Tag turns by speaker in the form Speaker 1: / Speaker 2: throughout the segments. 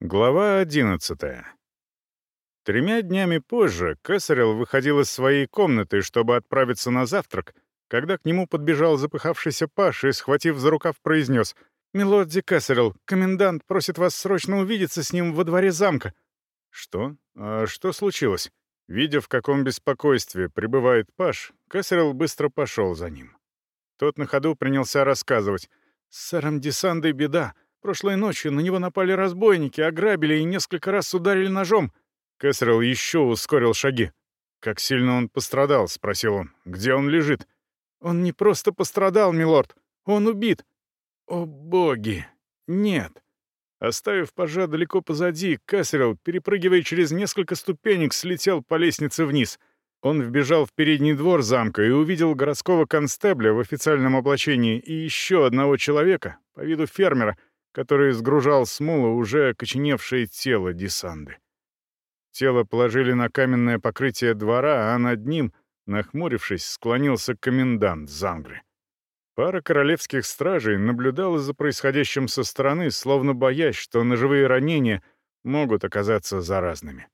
Speaker 1: Глава 11. Тремя днями позже Кесарел выходил из своей комнаты, чтобы отправиться на завтрак, когда к нему подбежал запыхавшийся Паш и, схватив за рукав, произнес «Милорд Ди Кесарел, комендант просит вас срочно увидеться с ним во дворе замка». «Что? А что случилось?» Видя, в каком беспокойстве пребывает Паш, Кесарел быстро пошел за ним. Тот на ходу принялся рассказывать. «С сэром Десандой беда. Прошлой ночью на него напали разбойники, ограбили и несколько раз ударили ножом. Кэссерилл еще ускорил шаги. «Как сильно он пострадал?» — спросил он. «Где он лежит?» «Он не просто пострадал, милорд. Он убит». «О, боги! Нет!» Оставив пажа далеко позади, Кассерилл, перепрыгивая через несколько ступенек, слетел по лестнице вниз. Он вбежал в передний двор замка и увидел городского констебля в официальном облачении и еще одного человека, по виду фермера, который сгружал с уже окоченевшее тело Десанды. Тело положили на каменное покрытие двора, а над ним, нахмурившись, склонился комендант Зангры. Пара королевских стражей наблюдала за происходящим со стороны, словно боясь, что ножевые ранения могут оказаться заразными.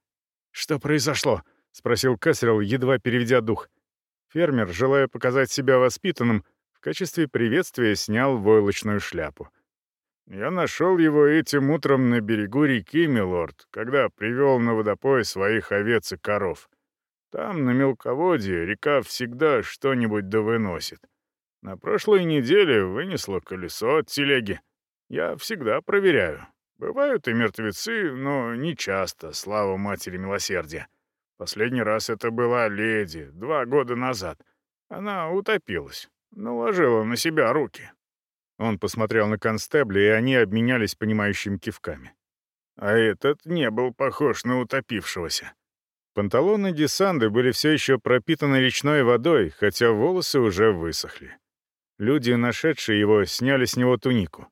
Speaker 1: «Что произошло?» — спросил Кэссерилл, едва переведя дух. Фермер, желая показать себя воспитанным, в качестве приветствия снял войлочную шляпу. Я нашел его этим утром на берегу реки, милорд, когда привел на водопой своих овец и коров. Там, на мелководье, река всегда что-нибудь довыносит. На прошлой неделе вынесло колесо от телеги. Я всегда проверяю. Бывают и мертвецы, но не часто, слава матери милосердия. Последний раз это была леди, два года назад. Она утопилась, наложила на себя руки. Он посмотрел на констебля, и они обменялись понимающими кивками. А этот не был похож на утопившегося. Панталоны Десанды были все еще пропитаны речной водой, хотя волосы уже высохли. Люди, нашедшие его, сняли с него тунику.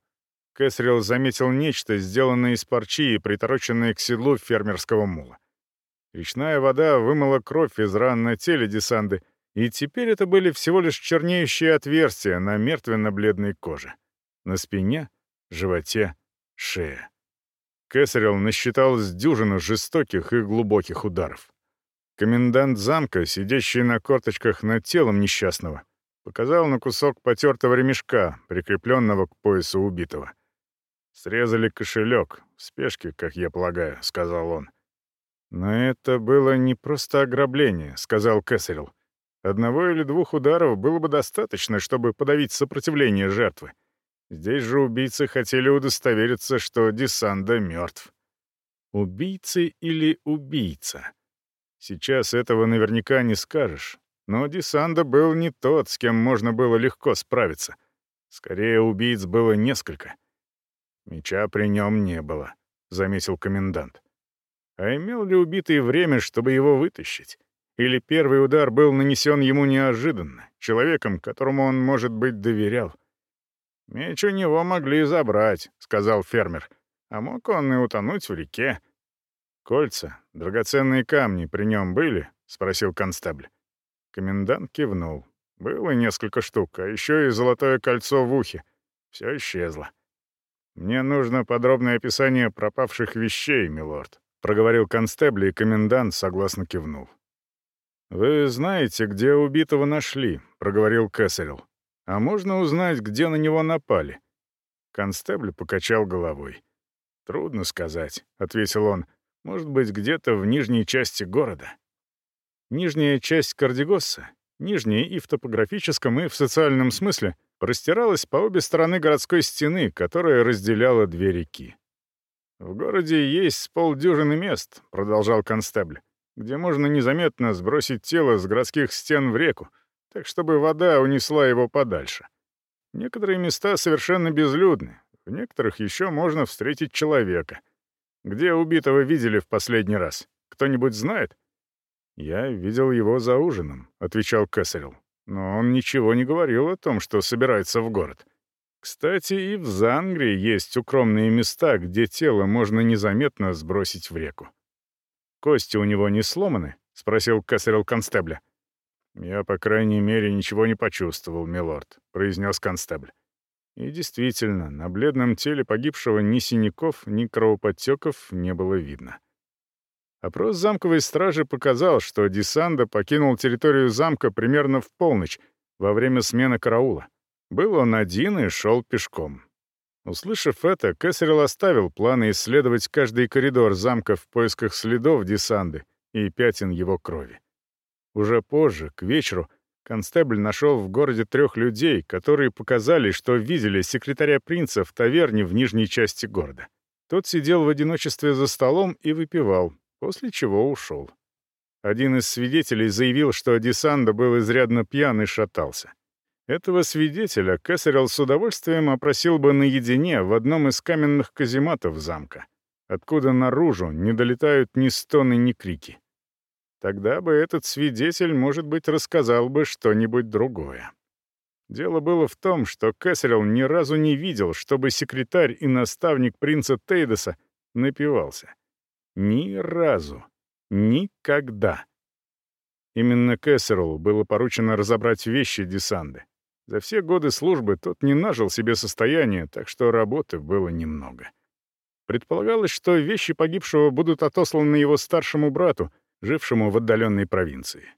Speaker 1: Кэсрилл заметил нечто, сделанное из парчи и притороченное к седлу фермерского мула. Речная вода вымыла кровь из ран на теле Десанды, и теперь это были всего лишь чернеющие отверстия на мертвенно-бледной коже. На спине, животе, шее. Кесарел насчитал с дюжину жестоких и глубоких ударов. Комендант замка, сидящий на корточках над телом несчастного, показал на кусок потертого ремешка, прикрепленного к поясу убитого. «Срезали кошелек, в спешке, как я полагаю», — сказал он. «Но это было не просто ограбление», — сказал Кесарел. Одного или двух ударов было бы достаточно, чтобы подавить сопротивление жертвы. Здесь же убийцы хотели удостовериться, что Десанда мертв. Убийцы или убийца? Сейчас этого наверняка не скажешь. Но Десанда был не тот, с кем можно было легко справиться. Скорее, убийц было несколько. Меча при нем не было, — заметил комендант. А имел ли убитый время, чтобы его вытащить? Или первый удар был нанесен ему неожиданно, человеком, которому он, может быть, доверял. «Меч у него могли забрать», — сказал фермер. «А мог он и утонуть в реке». «Кольца, драгоценные камни при нем были?» — спросил констебль. Комендант кивнул. Было несколько штук, а еще и золотое кольцо в ухе. Все исчезло. «Мне нужно подробное описание пропавших вещей, милорд», — проговорил констебль, и комендант согласно кивнул. «Вы знаете, где убитого нашли», — проговорил Кэссерилл. «А можно узнать, где на него напали?» Констебль покачал головой. «Трудно сказать», — ответил он. «Может быть, где-то в нижней части города». Нижняя часть Кардигосса, нижняя и в топографическом, и в социальном смысле, простиралась по обе стороны городской стены, которая разделяла две реки. «В городе есть полдюжины мест», — продолжал констебль где можно незаметно сбросить тело с городских стен в реку, так чтобы вода унесла его подальше. Некоторые места совершенно безлюдны, в некоторых еще можно встретить человека. Где убитого видели в последний раз? Кто-нибудь знает? «Я видел его за ужином», — отвечал Кэссерилл. «Но он ничего не говорил о том, что собирается в город. Кстати, и в Зангре есть укромные места, где тело можно незаметно сбросить в реку. «Кости у него не сломаны?» — спросил Кассерилл констебля. «Я, по крайней мере, ничего не почувствовал, милорд», — произнес констебль. И действительно, на бледном теле погибшего ни синяков, ни кровоподтеков не было видно. Опрос замковой стражи показал, что Десанда покинул территорию замка примерно в полночь, во время смены караула. Был он один и шел пешком. Услышав это, Кесарел оставил планы исследовать каждый коридор замка в поисках следов Десанды и пятен его крови. Уже позже, к вечеру, констебль нашел в городе трех людей, которые показали, что видели секретаря принца в таверне в нижней части города. Тот сидел в одиночестве за столом и выпивал, после чего ушел. Один из свидетелей заявил, что Десанда был изрядно пьян и шатался. Этого свидетеля Кесарел с удовольствием опросил бы наедине в одном из каменных казематов замка, откуда наружу не долетают ни стоны, ни крики. Тогда бы этот свидетель, может быть, рассказал бы что-нибудь другое. Дело было в том, что Кэссерилл ни разу не видел, чтобы секретарь и наставник принца Тейдоса напивался. Ни разу. Никогда. Именно Кэссериллу было поручено разобрать вещи Десанды. За все годы службы тот не нажил себе состояние, так что работы было немного. Предполагалось, что вещи погибшего будут отосланы его старшему брату, жившему в отдаленной провинции.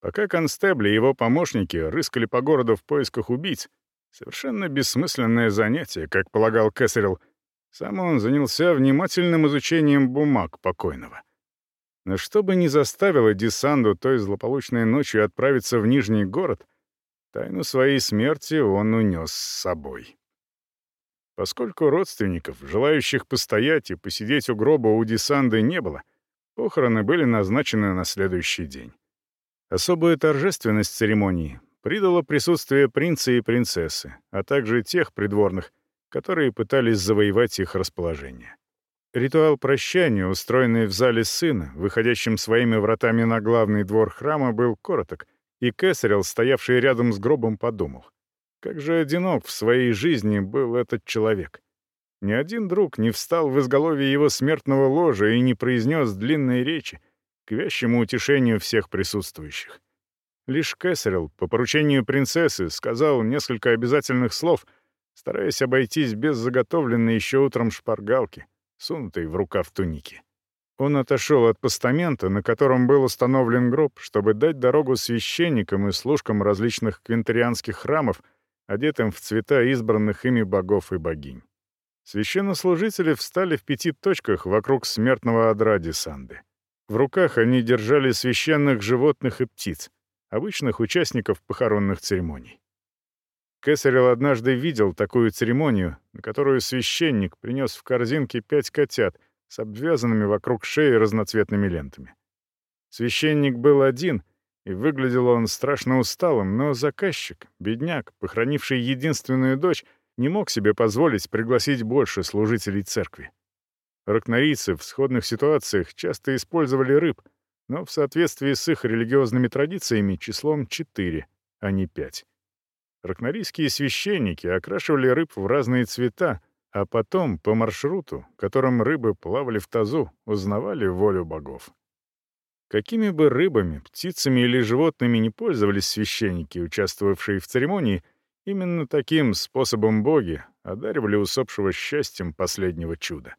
Speaker 1: Пока констебли и его помощники рыскали по городу в поисках убийц, совершенно бессмысленное занятие, как полагал Кэссерилл, сам он занялся внимательным изучением бумаг покойного. Но что бы ни заставило Десанду той злополучной ночью отправиться в Нижний город, тайну своей смерти он унес с собой. Поскольку родственников, желающих постоять и посидеть у гроба у Десанды не было, Похороны были назначены на следующий день. Особую торжественность церемонии придало присутствие принца и принцессы, а также тех придворных, которые пытались завоевать их расположение. Ритуал прощания, устроенный в зале сына, выходящим своими вратами на главный двор храма, был короток, и Кесарел, стоявший рядом с гробом, подумал, как же одинок в своей жизни был этот человек. Ни один друг не встал в изголовье его смертного ложа и не произнес длинной речи к вящему утешению всех присутствующих. Лишь Кэссерилл, по поручению принцессы, сказал несколько обязательных слов, стараясь обойтись без заготовленной еще утром шпаргалки, сунутой в рукав туники. Он отошел от постамента, на котором был установлен гроб, чтобы дать дорогу священникам и служкам различных квинтерианских храмов, одетым в цвета избранных ими богов и богинь. Священнослужители встали в пяти точках вокруг смертного одра Десанды. В руках они держали священных животных и птиц, обычных участников похоронных церемоний. Кесарел однажды видел такую церемонию, на которую священник принес в корзинке пять котят с обвязанными вокруг шеи разноцветными лентами. Священник был один, и выглядел он страшно усталым, но заказчик, бедняк, похоронивший единственную дочь, не мог себе позволить пригласить больше служителей церкви. Ракнорийцы в сходных ситуациях часто использовали рыб, но в соответствии с их религиозными традициями числом 4, а не 5. Ракнорийские священники окрашивали рыб в разные цвета, а потом по маршруту, которым рыбы плавали в тазу, узнавали волю богов. Какими бы рыбами, птицами или животными не пользовались священники, участвовавшие в церемонии, Именно таким способом боги одаривали усопшего счастьем последнего чуда.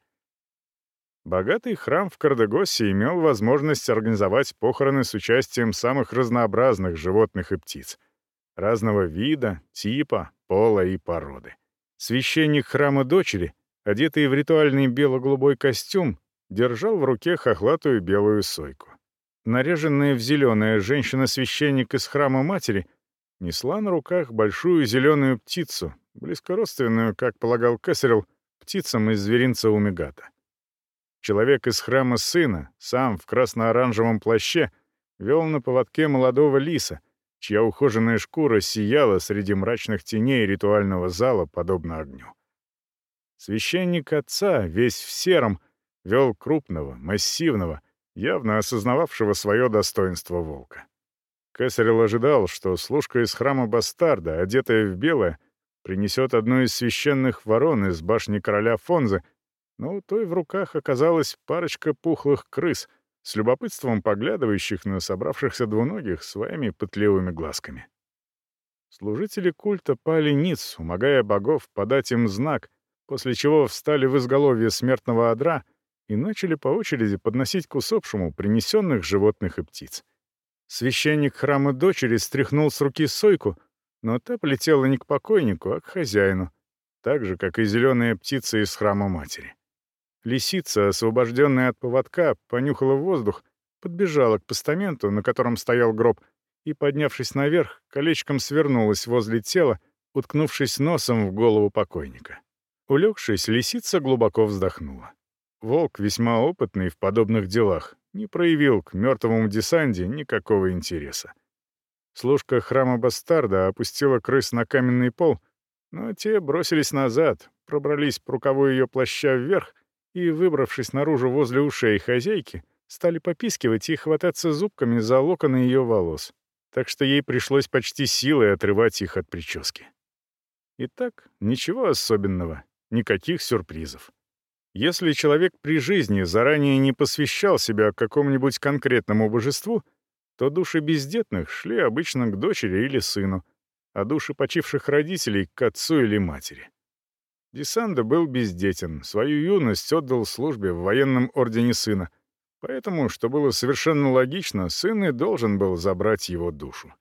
Speaker 1: Богатый храм в Кардегосе имел возможность организовать похороны с участием самых разнообразных животных и птиц. Разного вида, типа, пола и породы. Священник храма дочери, одетый в ритуальный бело-голубой костюм, держал в руке хохлатую белую сойку. Наряженная в зеленое женщина-священник из храма матери — несла на руках большую зеленую птицу, близкородственную, как полагал Кесарел, птицам из зверинца Умигата. Человек из храма сына, сам в красно-оранжевом плаще, вел на поводке молодого лиса, чья ухоженная шкура сияла среди мрачных теней ритуального зала, подобно огню. Священник отца, весь в сером, вел крупного, массивного, явно осознававшего свое достоинство волка. Кесарел ожидал, что служка из храма Бастарда, одетая в белое, принесет одну из священных ворон из башни короля Фонзы, но у той в руках оказалась парочка пухлых крыс, с любопытством поглядывающих на собравшихся двуногих своими пытливыми глазками. Служители культа пали ниц, умогая богов подать им знак, после чего встали в изголовье смертного одра и начали по очереди подносить к усопшему принесенных животных и птиц. Священник храма дочери стряхнул с руки сойку, но та полетела не к покойнику, а к хозяину, так же, как и зеленая птица из храма матери. Лисица, освобожденная от поводка, понюхала воздух, подбежала к постаменту, на котором стоял гроб, и, поднявшись наверх, колечком свернулась возле тела, уткнувшись носом в голову покойника. Улегшись, лисица глубоко вздохнула. Волк, весьма опытный в подобных делах, не проявил к мертвому десанде никакого интереса. Служка храма Бастарда опустила крыс на каменный пол, но те бросились назад, пробрались по рукаву ее плаща вверх и, выбравшись наружу возле ушей хозяйки, стали попискивать и хвататься зубками за локоны ее волос так что ей пришлось почти силой отрывать их от прически. Итак, ничего особенного, никаких сюрпризов. Если человек при жизни заранее не посвящал себя какому-нибудь конкретному божеству, то души бездетных шли обычно к дочери или сыну, а души почивших родителей — к отцу или матери. Десанда был бездетен, свою юность отдал службе в военном ордене сына — Поэтому, что было совершенно логично, сын и должен был забрать его душу.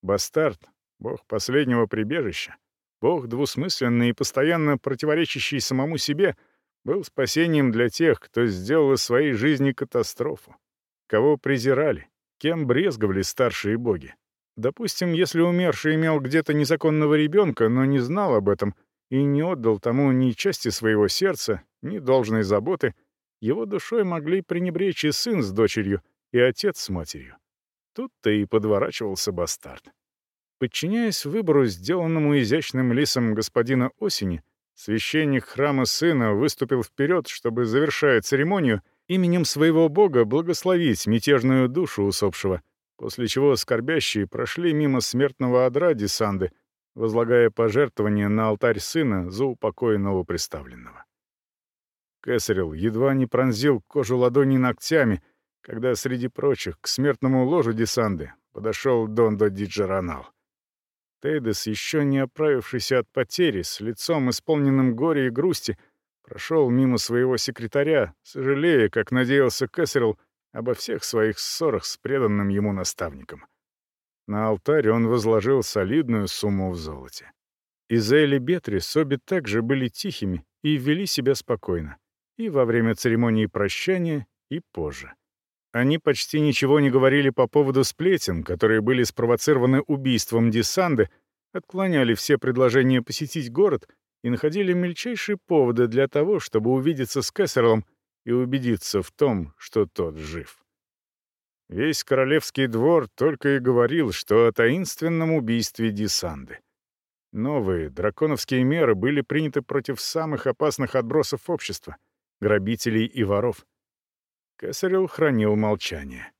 Speaker 1: Бастард, бог последнего прибежища, бог двусмысленный и постоянно противоречащий самому себе, был спасением для тех, кто сделал из своей жизни катастрофу, кого презирали, кем брезговали старшие боги. Допустим, если умерший имел где-то незаконного ребенка, но не знал об этом и не отдал тому ни части своего сердца, ни должной заботы — его душой могли пренебречь и сын с дочерью, и отец с матерью. Тут-то и подворачивался бастард. Подчиняясь выбору, сделанному изящным лисом господина Осени, священник храма сына выступил вперед, чтобы, завершая церемонию, именем своего бога благословить мятежную душу усопшего, после чего скорбящие прошли мимо смертного одра Десанды, возлагая пожертвования на алтарь сына за упокой новоприставленного. Кесарел едва не пронзил кожу ладони ногтями, когда среди прочих к смертному ложу Десанды подошел Дондо Диджеронал. Тейдес, еще не оправившийся от потери, с лицом исполненным горя и грусти, прошел мимо своего секретаря, сожалея, как надеялся Кесарел, обо всех своих ссорах с преданным ему наставником. На алтарь он возложил солидную сумму в золоте. Изель и Бетрис обе также были тихими и вели себя спокойно и во время церемонии прощания, и позже. Они почти ничего не говорили по поводу сплетен, которые были спровоцированы убийством Десанды, отклоняли все предложения посетить город и находили мельчайшие поводы для того, чтобы увидеться с Кессерлом и убедиться в том, что тот жив. Весь королевский двор только и говорил, что о таинственном убийстве Десанды. Новые драконовские меры были приняты против самых опасных отбросов общества — грабителей и воров. Кесарел хранил молчание.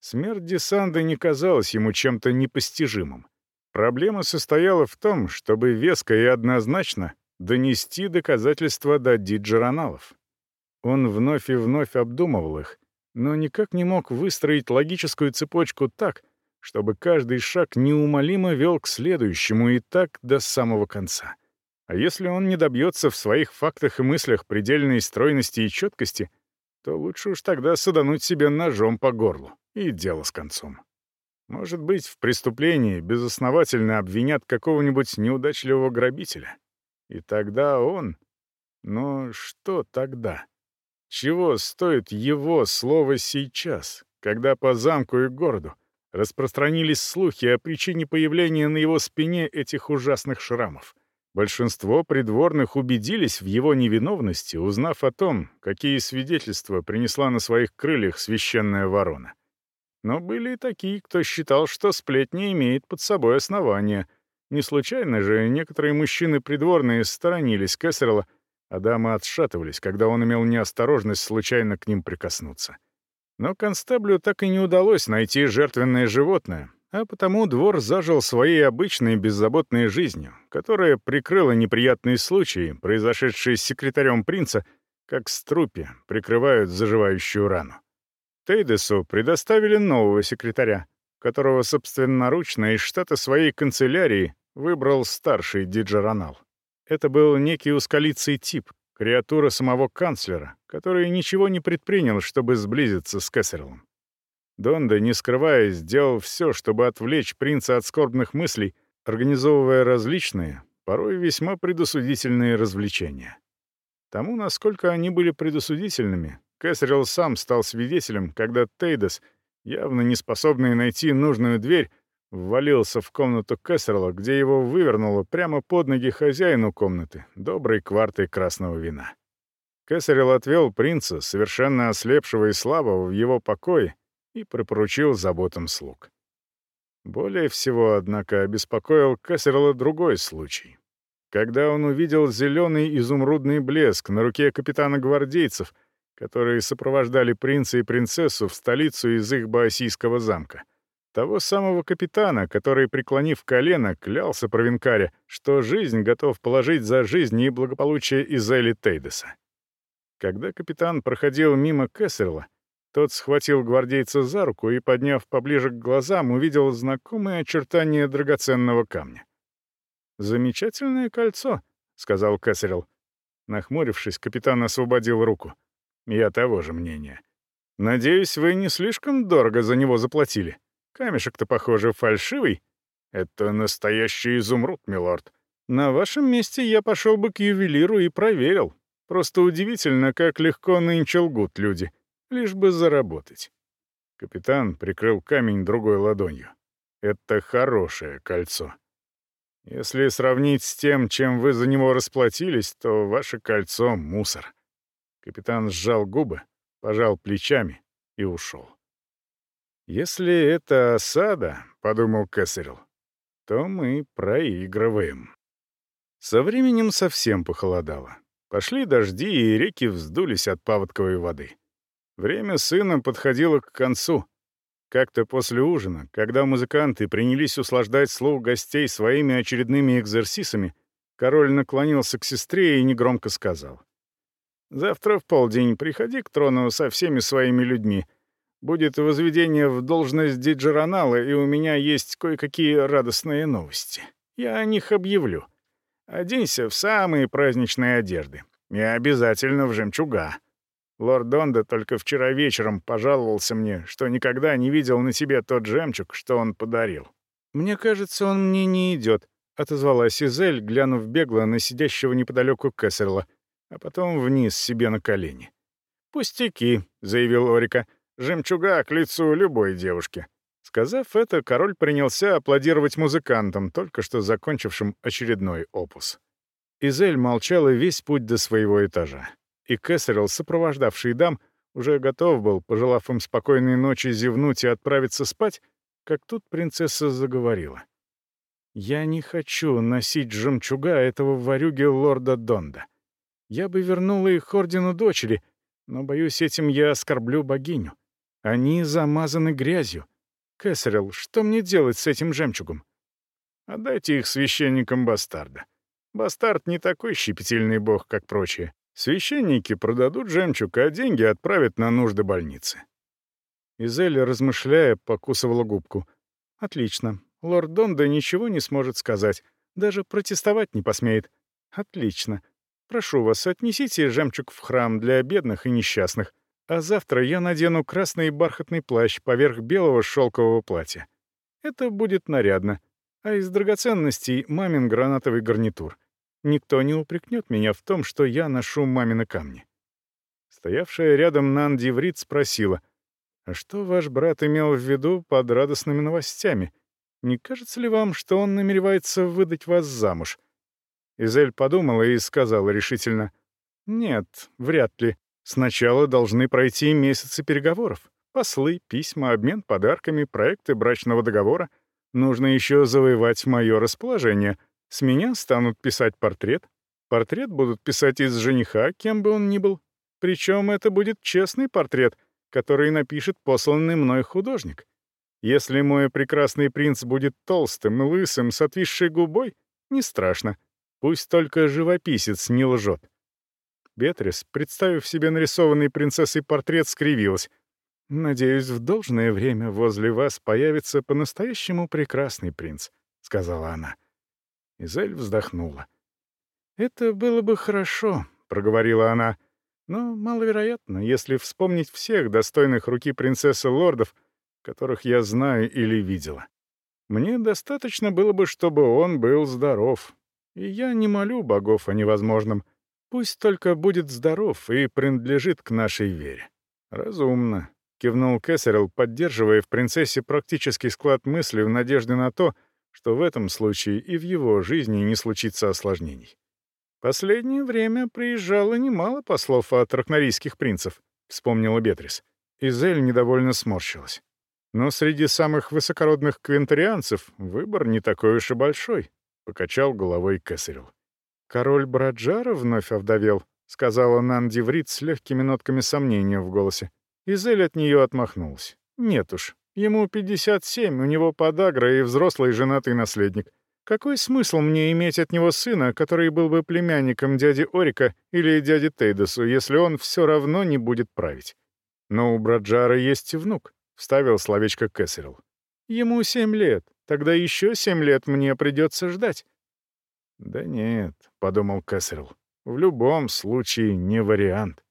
Speaker 1: Смерть Десанды не казалась ему чем-то непостижимым. Проблема состояла в том, чтобы веско и однозначно донести доказательства до диджероналов. Он вновь и вновь обдумывал их, но никак не мог выстроить логическую цепочку так, чтобы каждый шаг неумолимо вел к следующему и так до самого конца. А если он не добьется в своих фактах и мыслях предельной стройности и четкости, то лучше уж тогда садануть себе ножом по горлу, и дело с концом. Может быть, в преступлении безосновательно обвинят какого-нибудь неудачливого грабителя. И тогда он... Но что тогда? Чего стоит его слово сейчас, когда по замку и городу распространились слухи о причине появления на его спине этих ужасных шрамов? Большинство придворных убедились в его невиновности, узнав о том, какие свидетельства принесла на своих крыльях священная ворона. Но были и такие, кто считал, что сплетня имеет под собой основания. Не случайно же некоторые мужчины придворные сторонились Кессерла, а дамы отшатывались, когда он имел неосторожность случайно к ним прикоснуться. Но констеблю так и не удалось найти жертвенное животное, а потому двор зажил своей обычной беззаботной жизнью, которая прикрыла неприятные случаи, произошедшие с секретарем принца, как струпи прикрывают заживающую рану. Тейдесу предоставили нового секретаря, которого собственноручно из штата своей канцелярии выбрал старший диджеронал. Это был некий ускалицый тип, креатура самого канцлера, который ничего не предпринял, чтобы сблизиться с Кессерлом. Донда, не скрываясь, сделал все, чтобы отвлечь принца от скорбных мыслей, организовывая различные, порой весьма предосудительные развлечения. Тому, насколько они были предосудительными, Кэссерилл сам стал свидетелем, когда Тейдес, явно не способный найти нужную дверь, ввалился в комнату Кэссерла, где его вывернуло прямо под ноги хозяину комнаты, доброй квартой красного вина. Кэссерилл отвел принца, совершенно ослепшего и слабого, в его покой и припоручил заботам слуг. Более всего, однако, обеспокоил Кэссерла другой случай. Когда он увидел зеленый изумрудный блеск на руке капитана гвардейцев, которые сопровождали принца и принцессу в столицу из их баосийского замка. Того самого капитана, который, преклонив колено, клялся Провинкаре, что жизнь готов положить за жизнь и благополучие Изели Тейдеса. Когда капитан проходил мимо Кессерла, тот схватил гвардейца за руку и, подняв поближе к глазам, увидел знакомые очертания драгоценного камня. «Замечательное кольцо», — сказал Кессерл. Нахмурившись, капитан освободил руку. «Я того же мнения. Надеюсь, вы не слишком дорого за него заплатили. Камешек-то, похоже, фальшивый. Это настоящий изумруд, милорд. На вашем месте я пошел бы к ювелиру и проверил. Просто удивительно, как легко нынче лгут люди лишь бы заработать. Капитан прикрыл камень другой ладонью. Это хорошее кольцо. Если сравнить с тем, чем вы за него расплатились, то ваше кольцо — мусор. Капитан сжал губы, пожал плечами и ушел. «Если это осада», — подумал Кэссерилл, — «то мы проигрываем». Со временем совсем похолодало. Пошли дожди, и реки вздулись от паводковой воды. Время сына подходило к концу. Как-то после ужина, когда музыканты принялись услаждать слух гостей своими очередными экзерсисами, король наклонился к сестре и негромко сказал. «Завтра в полдень приходи к трону со всеми своими людьми. Будет возведение в должность диджеронала, и у меня есть кое-какие радостные новости. Я о них объявлю. Оденься в самые праздничные одежды. И обязательно в жемчуга». Лорд Донда только вчера вечером пожаловался мне, что никогда не видел на себе тот жемчуг, что он подарил. «Мне кажется, он мне не идет», — отозвалась Изель, глянув бегло на сидящего неподалеку Кессерла, а потом вниз себе на колени. «Пустяки», — заявил Орика, — «жемчуга к лицу любой девушки». Сказав это, король принялся аплодировать музыкантам, только что закончившим очередной опус. Изель молчала весь путь до своего этажа и Кэссерилл, сопровождавший дам, уже готов был, пожелав им спокойной ночи, зевнуть и отправиться спать, как тут принцесса заговорила. «Я не хочу носить жемчуга этого варюги лорда Донда. Я бы вернула их ордену дочери, но, боюсь, этим я оскорблю богиню. Они замазаны грязью. Кэссерилл, что мне делать с этим жемчугом? Отдайте их священникам бастарда. Бастард не такой щепетильный бог, как прочие. Священники продадут жемчуг, а деньги отправят на нужды больницы. Изель, размышляя, покусывала губку. «Отлично. Лорд Донда ничего не сможет сказать. Даже протестовать не посмеет. Отлично. Прошу вас, отнесите жемчуг в храм для бедных и несчастных. А завтра я надену красный бархатный плащ поверх белого шелкового платья. Это будет нарядно. А из драгоценностей — мамин гранатовый гарнитур. Никто не упрекнет меня в том, что я ношу мамины камни. Стоявшая рядом Нанди Врит спросила, «А что ваш брат имел в виду под радостными новостями? Не кажется ли вам, что он намеревается выдать вас замуж?» Изель подумала и сказала решительно, «Нет, вряд ли. Сначала должны пройти месяцы переговоров. Послы, письма, обмен подарками, проекты брачного договора. Нужно еще завоевать мое расположение — с меня станут писать портрет. Портрет будут писать из жениха, кем бы он ни был. Причем это будет честный портрет, который напишет посланный мной художник. Если мой прекрасный принц будет толстым, лысым, с отвисшей губой, не страшно. Пусть только живописец не лжет. Бетрис, представив себе нарисованный принцессой портрет, скривилась. «Надеюсь, в должное время возле вас появится по-настоящему прекрасный принц», — сказала она. Изель вздохнула. «Это было бы хорошо», — проговорила она, — «но маловероятно, если вспомнить всех достойных руки принцессы лордов, которых я знаю или видела. Мне достаточно было бы, чтобы он был здоров. И я не молю богов о невозможном. Пусть только будет здоров и принадлежит к нашей вере». «Разумно», — кивнул Кэссерилл, поддерживая в принцессе практический склад мысли в надежде на то, что в этом случае и в его жизни не случится осложнений. «Последнее время приезжало немало послов от ракнорийских принцев», — вспомнила Бетрис. Изель недовольно сморщилась. «Но среди самых высокородных квинтарианцев выбор не такой уж и большой», — покачал головой Кесарел. «Король Браджара вновь овдовел», — сказала Нанди Врит с легкими нотками сомнения в голосе. Изель от нее отмахнулась. «Нет уж, ему 57, у него подагра и взрослый женатый наследник. Какой смысл мне иметь от него сына, который был бы племянником дяди Орика или дяди Тейдосу, если он все равно не будет править? Но у Браджара есть и внук, — вставил словечко Кэссерилл. Ему семь лет, тогда еще семь лет мне придется ждать. Да нет, — подумал Кэссерилл, — в любом случае не вариант.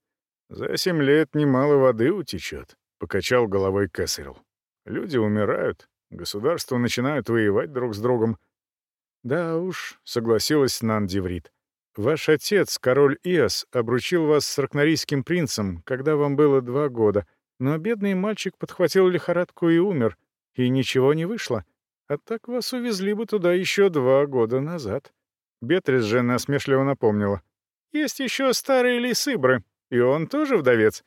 Speaker 1: За семь лет немало воды утечет, — покачал головой Кэссерилл. Люди умирают, государства начинают воевать друг с другом, «Да уж», — согласилась Нандиврит. «Ваш отец, король Иос, обручил вас с ракнорийским принцем, когда вам было два года, но бедный мальчик подхватил лихорадку и умер, и ничего не вышло. А так вас увезли бы туда еще два года назад». Бетрис же насмешливо напомнила. «Есть еще старый лисыбры, и он тоже вдовец».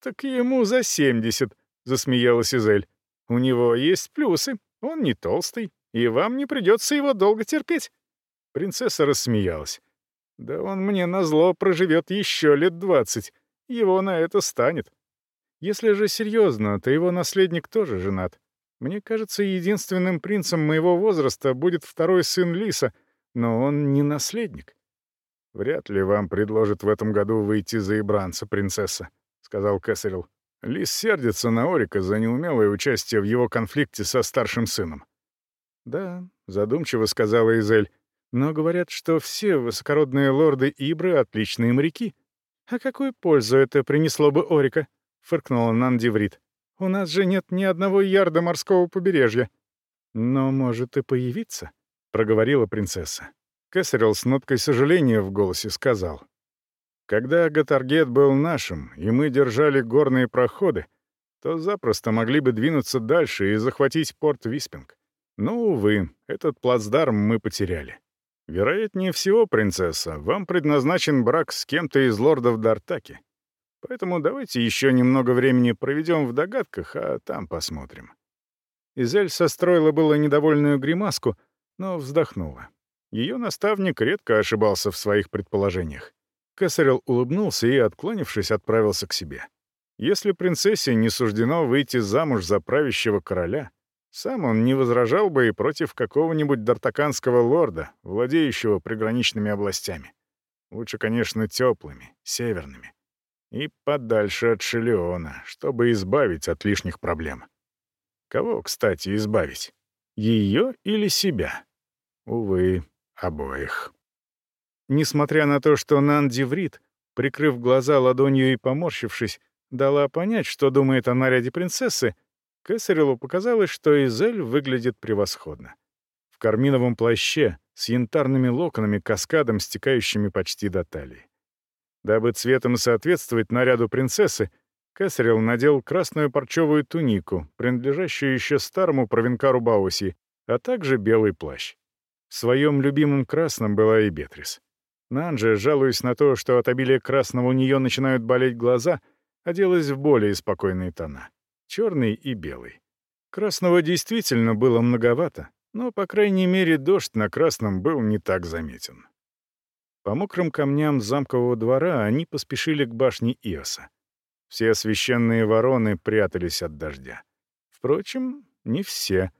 Speaker 1: «Так ему за семьдесят», — засмеялась Изель. «У него есть плюсы, он не толстый, и вам не придется его долго терпеть». Принцесса рассмеялась. «Да он мне назло проживет еще лет двадцать. Его на это станет. Если же серьезно, то его наследник тоже женат. Мне кажется, единственным принцем моего возраста будет второй сын Лиса, но он не наследник». «Вряд ли вам предложат в этом году выйти за Ибранца, принцесса», — сказал Кэссерилл. Лис сердится на Орика за неумелое участие в его конфликте со старшим сыном. «Да», — задумчиво сказала Изель, «но говорят, что все высокородные лорды Ибры — отличные моряки. А какую пользу это принесло бы Орика?» — фыркнула Нандиврит. «У нас же нет ни одного ярда морского побережья». «Но может и появиться», — проговорила принцесса. Кэссерилл с ноткой сожаления в голосе сказал. «Когда Гатаргет был нашим, и мы держали горные проходы, то запросто могли бы двинуться дальше и захватить порт Виспинг. Но, увы, этот плацдарм мы потеряли. Вероятнее всего, принцесса, вам предназначен брак с кем-то из лордов Дартаки. Поэтому давайте еще немного времени проведем в догадках, а там посмотрим». Изель состроила было недовольную гримаску, но вздохнула. Ее наставник редко ошибался в своих предположениях. Кесарел улыбнулся и, отклонившись, отправился к себе. Если принцессе не суждено выйти замуж за правящего короля, сам он не возражал бы и против какого-нибудь дартаканского лорда, владеющего приграничными областями. Лучше, конечно, теплыми, северными. И подальше от Шелеона, чтобы избавить от лишних проблем. Кого, кстати, избавить? Ее или себя? Увы, обоих. Несмотря на то, что Нанди врит, прикрыв глаза ладонью и поморщившись, дала понять, что думает о наряде принцессы, Кесарелу показалось, что Изель выглядит превосходно. В карминовом плаще, с янтарными локонами, каскадом, стекающими почти до талии. Дабы цветом соответствовать наряду принцессы, Кесарел надел красную парчевую тунику, принадлежащую еще старому провинкару Бауси, а также белый плащ. В своем любимом красном была и Бетрис. Нанджи, жалуясь на то, что от обилия красного у нее начинают болеть глаза, оделась в более спокойные тона черный и белый. Красного действительно было многовато, но, по крайней мере, дождь на красном был не так заметен. По мокрым камням замкового двора они поспешили к башне Иоса. Все священные вороны прятались от дождя. Впрочем, не все.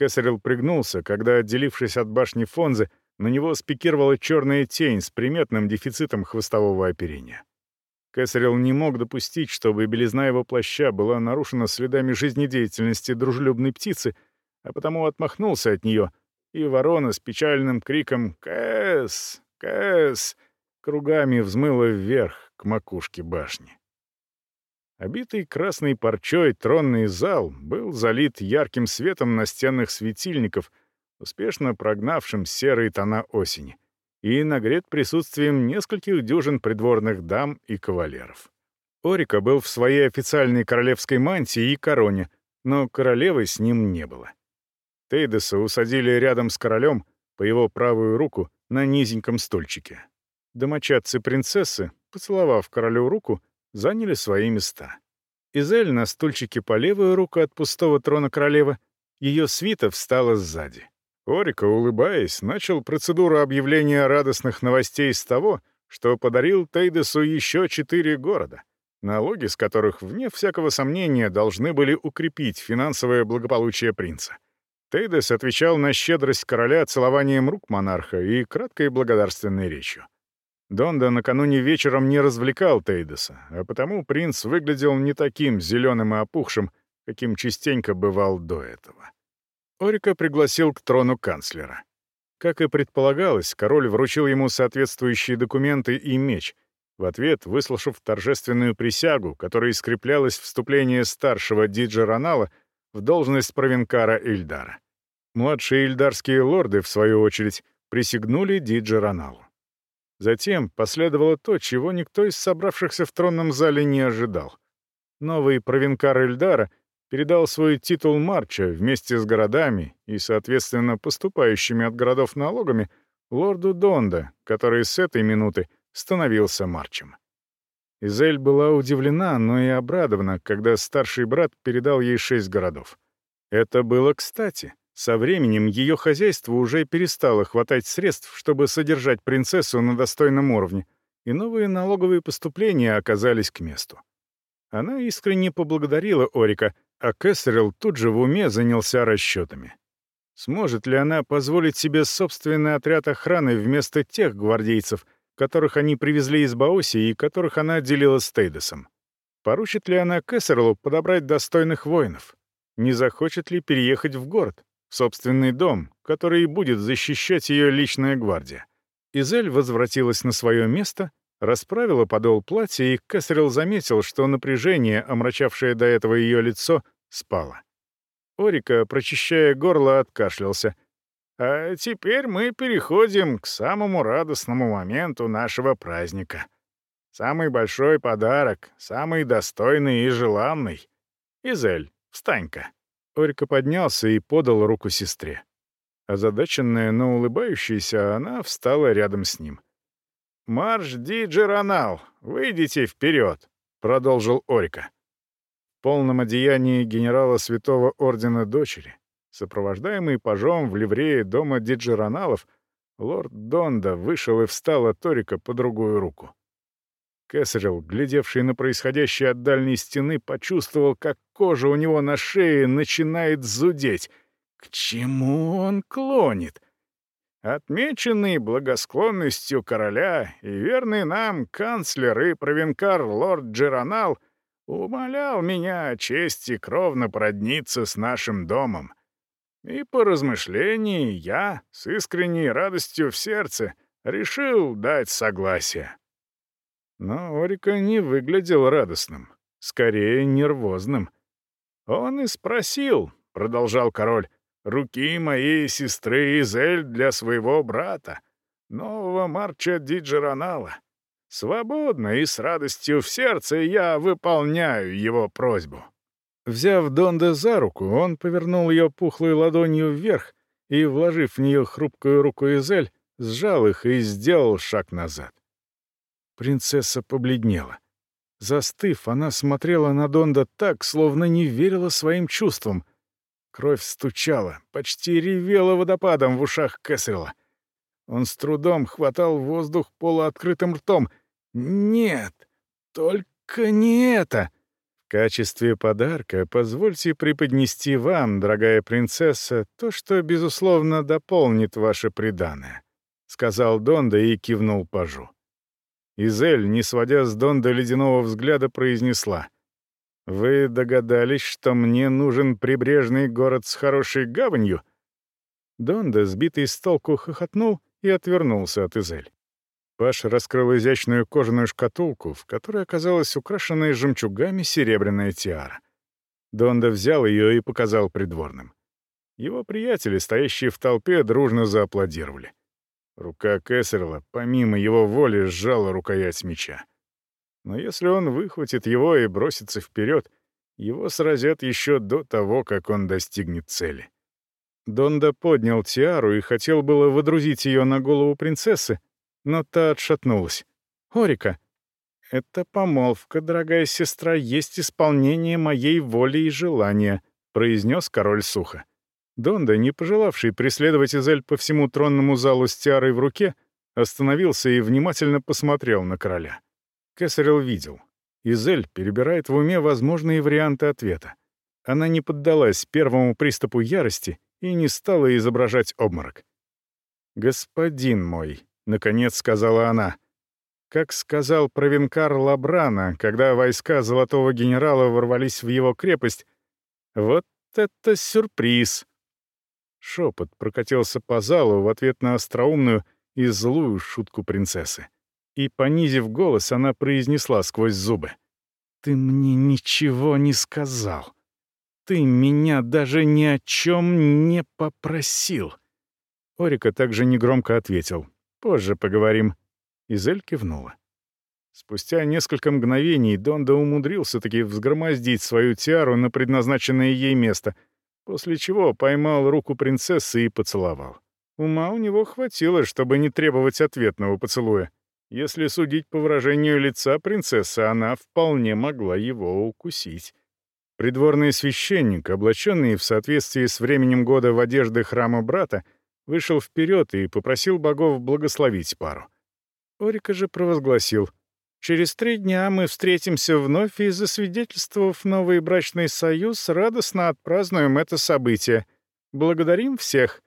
Speaker 1: Кесарел пригнулся, когда, отделившись от башни Фонзы, на него спикировала черная тень с приметным дефицитом хвостового оперения. Кесарел не мог допустить, чтобы белизна его плаща была нарушена следами жизнедеятельности дружелюбной птицы, а потому отмахнулся от нее, и ворона с печальным криком «Кэс! Кэс!» кругами взмыла вверх к макушке башни. Обитый красной парчой тронный зал был залит ярким светом настенных светильников, успешно прогнавшим серые тона осени и нагрет присутствием нескольких дюжин придворных дам и кавалеров. Орика был в своей официальной королевской мантии и короне, но королевы с ним не было. Тейдеса усадили рядом с королем, по его правую руку, на низеньком стульчике. Домочадцы принцессы, поцеловав королю руку, заняли свои места. Изель на стульчике по левую руку от пустого трона королевы, ее свита встала сзади. Орика, улыбаясь, начал процедуру объявления радостных новостей с того, что подарил Тейдесу еще четыре города, налоги с которых, вне всякого сомнения, должны были укрепить финансовое благополучие принца. Тейдес отвечал на щедрость короля целованием рук монарха и краткой благодарственной речью. Донда накануне вечером не развлекал Тейдеса, а потому принц выглядел не таким зеленым и опухшим, каким частенько бывал до этого. Орика пригласил к трону канцлера. Как и предполагалось, король вручил ему соответствующие документы и меч, в ответ выслушав торжественную присягу, которой скреплялось вступление старшего Диджа Ронала в должность провинкара Ильдара. Младшие ильдарские лорды, в свою очередь, присягнули Диджа Роналу. Затем последовало то, чего никто из собравшихся в тронном зале не ожидал. Новый провинкар Ильдара передал свой титул марча вместе с городами и, соответственно, поступающими от городов налогами лорду Донда, который с этой минуты становился марчем. Изель была удивлена, но и обрадована, когда старший брат передал ей шесть городов. Это было кстати. Со временем ее хозяйство уже перестало хватать средств, чтобы содержать принцессу на достойном уровне, и новые налоговые поступления оказались к месту. Она искренне поблагодарила Орика, а Кэссерилл тут же в уме занялся расчетами. Сможет ли она позволить себе собственный отряд охраны вместо тех гвардейцев, которых они привезли из Баоси и которых она делила с Тейдесом? Поручит ли она Кэссерлу подобрать достойных воинов? Не захочет ли переехать в город, собственный дом, который будет защищать ее личная гвардия? Изель возвратилась на свое место, Расправила подол платья, и Кесарел заметил, что напряжение, омрачавшее до этого ее лицо, спало. Орика, прочищая горло, откашлялся. «А теперь мы переходим к самому радостному моменту нашего праздника. Самый большой подарок, самый достойный и желанный. Изель, встань-ка». Орика поднялся и подал руку сестре. Озадаченная, но улыбающаяся, она встала рядом с ним. «Марш, Диджеронал, выйдите вперед!» — продолжил Орика. В полном одеянии генерала Святого Ордена Дочери, сопровождаемый пажом в ливрее дома Диджероналов, лорд Донда вышел и встал от Орика по другую руку. Кэссерилл, глядевший на происходящее от дальней стены, почувствовал, как кожа у него на шее начинает зудеть. К чему он клонит? — Отмеченный благосклонностью короля и верный нам канцлер и провинкар лорд Джеронал умолял меня о чести кровно продниться с нашим домом. И по размышлении я, с искренней радостью в сердце, решил дать согласие. Но Орика не выглядел радостным, скорее нервозным. Он и спросил, — продолжал король, руки моей сестры Изель для своего брата, нового Марча Диджеронала. Свободно и с радостью в сердце я выполняю его просьбу». Взяв Донда за руку, он повернул ее пухлой ладонью вверх и, вложив в нее хрупкую руку Изель, сжал их и сделал шаг назад. Принцесса побледнела. Застыв, она смотрела на Донда так, словно не верила своим чувствам, Кровь стучала, почти ревела водопадом в ушах Кэссела. Он с трудом хватал воздух полуоткрытым ртом. «Нет, только не это!» В качестве подарка позвольте преподнести вам, дорогая принцесса, то, что, безусловно, дополнит ваше преданное», — сказал Донда и кивнул пажу. Изель, не сводя с Донда ледяного взгляда, произнесла. «Вы догадались, что мне нужен прибрежный город с хорошей гаванью?» Донда, сбитый с толку, хохотнул и отвернулся от Изель. Паш раскрыл изящную кожаную шкатулку, в которой оказалась украшенная жемчугами серебряная тиара. Донда взял ее и показал придворным. Его приятели, стоящие в толпе, дружно зааплодировали. Рука Кессерла, помимо его воли, сжала рукоять меча. Но если он выхватит его и бросится вперед, его сразят еще до того, как он достигнет цели. Донда поднял тиару и хотел было водрузить ее на голову принцессы, но та отшатнулась. «Орика, это помолвка, дорогая сестра, есть исполнение моей воли и желания», — произнес король сухо. Донда, не пожелавший преследовать Изель по всему тронному залу с тиарой в руке, остановился и внимательно посмотрел на короля. Кесарел видел. Изель перебирает в уме возможные варианты ответа. Она не поддалась первому приступу ярости и не стала изображать обморок. «Господин мой», — наконец сказала она, — как сказал провинкар Лабрана, когда войска Золотого Генерала ворвались в его крепость, «Вот это сюрприз!» Шепот прокатился по залу в ответ на остроумную и злую шутку принцессы. И, понизив голос, она произнесла сквозь зубы. «Ты мне ничего не сказал. Ты меня даже ни о чем не попросил». Орика также негромко ответил. «Позже поговорим». Изель кивнула. Спустя несколько мгновений Донда умудрился-таки взгромоздить свою тиару на предназначенное ей место — после чего поймал руку принцессы и поцеловал. Ума у него хватило, чтобы не требовать ответного поцелуя. Если судить по выражению лица принцессы, она вполне могла его укусить. Придворный священник, облаченный в соответствии с временем года в одежды храма брата, вышел вперед и попросил богов благословить пару. Орика же провозгласил — Через три дня мы встретимся вновь и, засвидетельствовав новый брачный союз, радостно отпразднуем это событие. Благодарим всех».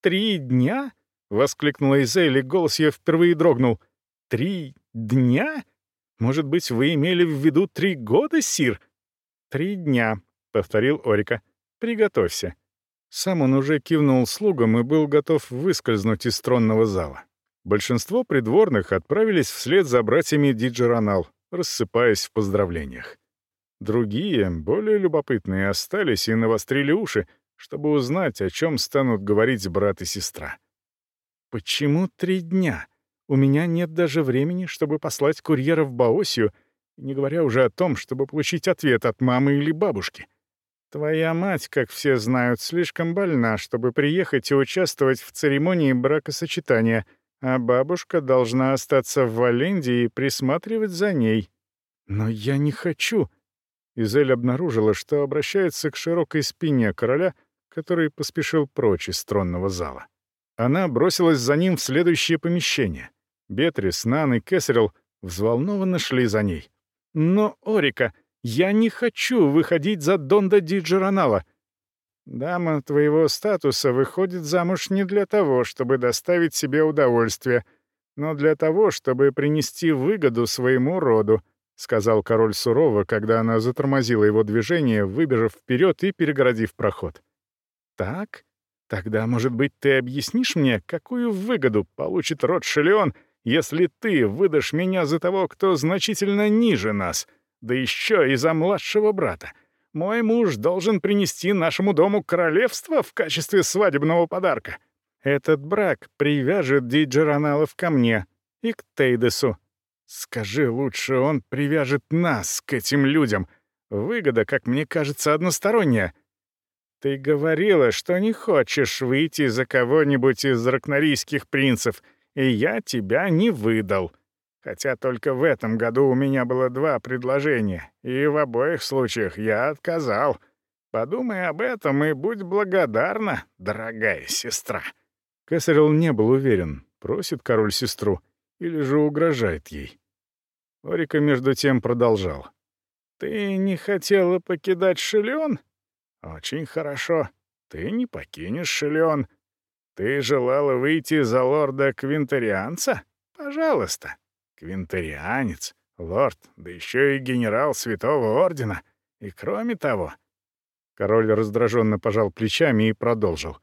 Speaker 1: «Три дня?» — воскликнула Изель, голос ее впервые дрогнул. «Три дня? Может быть, вы имели в виду три года, Сир?» «Три дня», — повторил Орика. «Приготовься». Сам он уже кивнул слугам и был готов выскользнуть из тронного зала. Большинство придворных отправились вслед за братьями Диджеронал, рассыпаясь в поздравлениях. Другие, более любопытные, остались и навострили уши, чтобы узнать, о чем станут говорить брат и сестра. «Почему три дня? У меня нет даже времени, чтобы послать курьера в Баосию, не говоря уже о том, чтобы получить ответ от мамы или бабушки. Твоя мать, как все знают, слишком больна, чтобы приехать и участвовать в церемонии бракосочетания — а бабушка должна остаться в Валенде и присматривать за ней. Но я не хочу. Изель обнаружила, что обращается к широкой спине короля, который поспешил прочь из тронного зала. Она бросилась за ним в следующее помещение. Бетрис, Нан и Кесарел взволнованно шли за ней. «Но, Орика, я не хочу выходить за Донда Ди Джеронала. Дама твоего статуса выходит замуж не для того, чтобы доставить себе удовольствие, но для того, чтобы принести выгоду своему роду», — сказал король сурово, когда она затормозила его движение, выбежав вперед и перегородив проход. «Так? Тогда, может быть, ты объяснишь мне, какую выгоду получит род Шелеон, если ты выдашь меня за того, кто значительно ниже нас, да еще и за младшего брата?» Мой муж должен принести нашему дому королевство в качестве свадебного подарка. Этот брак привяжет Диджероналов ко мне и к Тейдесу. Скажи лучше, он привяжет нас к этим людям. Выгода, как мне кажется, односторонняя. Ты говорила, что не хочешь выйти за кого-нибудь из ракнорийских принцев, и я тебя не выдал. Хотя только в этом году у меня было два предложения, и в обоих случаях я отказал. Подумай об этом и будь благодарна, дорогая сестра». Кесарел не был уверен, просит король сестру или же угрожает ей. Орика между тем продолжал. «Ты не хотела покидать Шелеон? Очень хорошо. Ты не покинешь Шелеон. Ты желала выйти за лорда Квинтерианца? Пожалуйста, Квинтерианец, лорд, да еще и генерал Святого Ордена. И кроме того...» Король раздраженно пожал плечами и продолжил.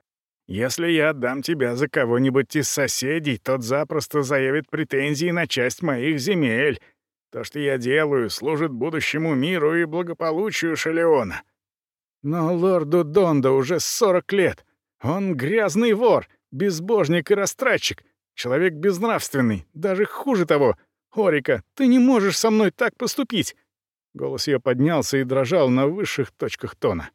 Speaker 1: «Если я отдам тебя за кого-нибудь из соседей, тот запросто заявит претензии на часть моих земель. То, что я делаю, служит будущему миру и благополучию Шалеона. Но лорду Донда уже 40 лет. Он грязный вор, безбожник и растратчик, человек безнравственный, даже хуже того. Орика, ты не можешь со мной так поступить!» Голос ее поднялся и дрожал на высших точках тона.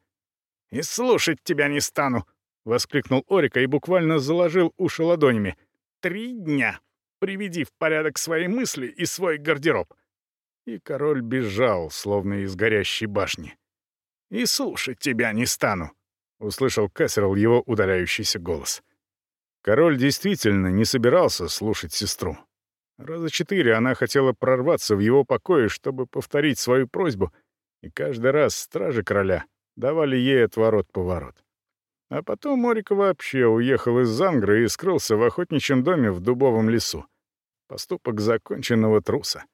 Speaker 1: «И слушать тебя не стану!» — воскликнул Орика и буквально заложил уши ладонями. «Три дня! Приведи в порядок свои мысли и свой гардероб!» И король бежал, словно из горящей башни. «И слушать тебя не стану!» — услышал Кассерл его удаляющийся голос. Король действительно не собирался слушать сестру. Раза четыре она хотела прорваться в его покое, чтобы повторить свою просьбу, и каждый раз стражи короля давали ей отворот-поворот. А потом Морика вообще уехал из Зангры и скрылся в охотничьем доме в дубовом лесу. Поступок законченного труса.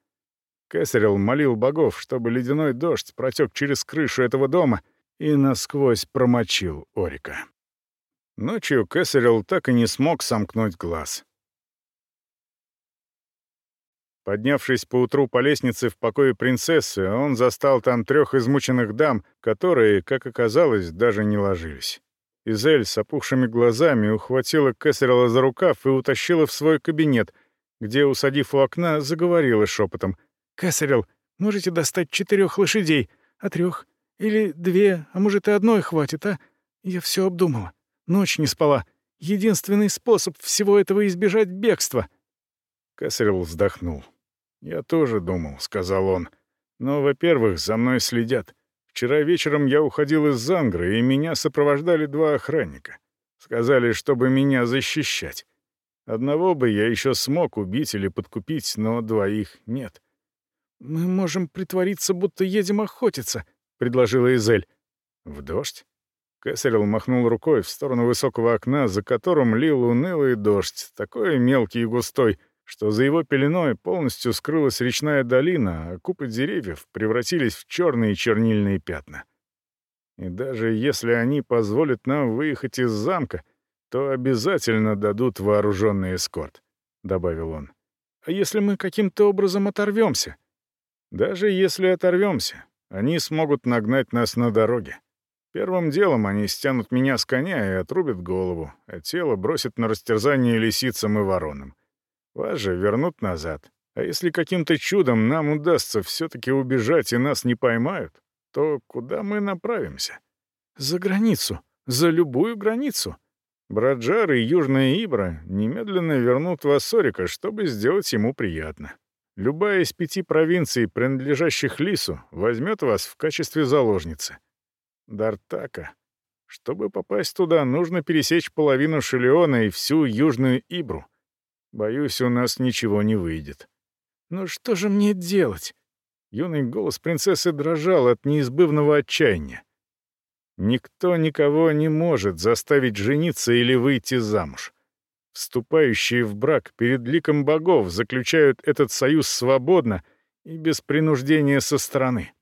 Speaker 1: Кесарел молил богов, чтобы ледяной дождь протек через крышу этого дома и насквозь промочил Орика. Ночью Кесарел так и не смог сомкнуть глаз. Поднявшись поутру по лестнице в покое принцессы, он застал там трех измученных дам, которые, как оказалось, даже не ложились. Изель с опухшими глазами ухватила Кесарела за рукав и утащила в свой кабинет, где, усадив у окна, заговорила шепотом. «Кесарел, можете достать четырех лошадей, а трех? Или две, а может и одной хватит, а? Я все обдумала. Ночь не спала. Единственный способ всего этого избежать бегства». Кесарел вздохнул. «Я тоже думал», — сказал он. «Но, во-первых, за мной следят. Вчера вечером я уходил из Зангры, и меня сопровождали два охранника. Сказали, чтобы меня защищать. Одного бы я еще смог убить или подкупить, но двоих нет». «Мы можем притвориться, будто едем охотиться», — предложила Изель. «В дождь?» Кесарел махнул рукой в сторону высокого окна, за которым лил унылый дождь, такой мелкий и густой, что за его пеленой полностью скрылась речная долина, а купы деревьев превратились в черные чернильные пятна. И даже если они позволят нам выехать из замка, то обязательно дадут вооруженный эскорт», — добавил он. «А если мы каким-то образом оторвемся?» «Даже если оторвемся, они смогут нагнать нас на дороге. Первым делом они стянут меня с коня и отрубят голову, а тело бросят на растерзание лисицам и воронам. Вас же вернут назад. А если каким-то чудом нам удастся все-таки убежать и нас не поймают, то куда мы направимся? За границу. За любую границу. Браджар и Южная Ибра немедленно вернут в Ассорика, чтобы сделать ему приятно. Любая из пяти провинций, принадлежащих Лису, возьмет вас в качестве заложницы. Дартака. Чтобы попасть туда, нужно пересечь половину Шелеона и всю Южную Ибру — Боюсь, у нас ничего не выйдет. Ну что же мне делать? Юный голос принцессы дрожал от неизбывного отчаяния. Никто никого не может заставить жениться или выйти замуж. Вступающие в брак перед ликом богов заключают этот союз свободно и без принуждения со стороны.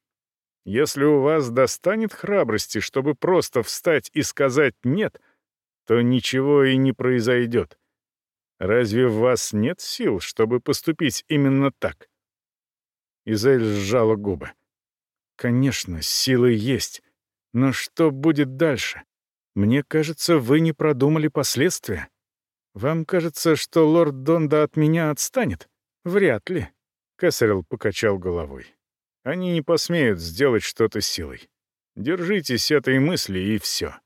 Speaker 1: Если у вас достанет храбрости, чтобы просто встать и сказать «нет», то ничего и не произойдет. Разве в вас нет сил, чтобы поступить именно так?» Изель сжала губы. «Конечно, силы есть. Но что будет дальше? Мне кажется, вы не продумали последствия. Вам кажется, что лорд Донда от меня отстанет? Вряд ли». Кэссерилл покачал головой. «Они не посмеют сделать что-то силой. Держитесь этой мысли, и все».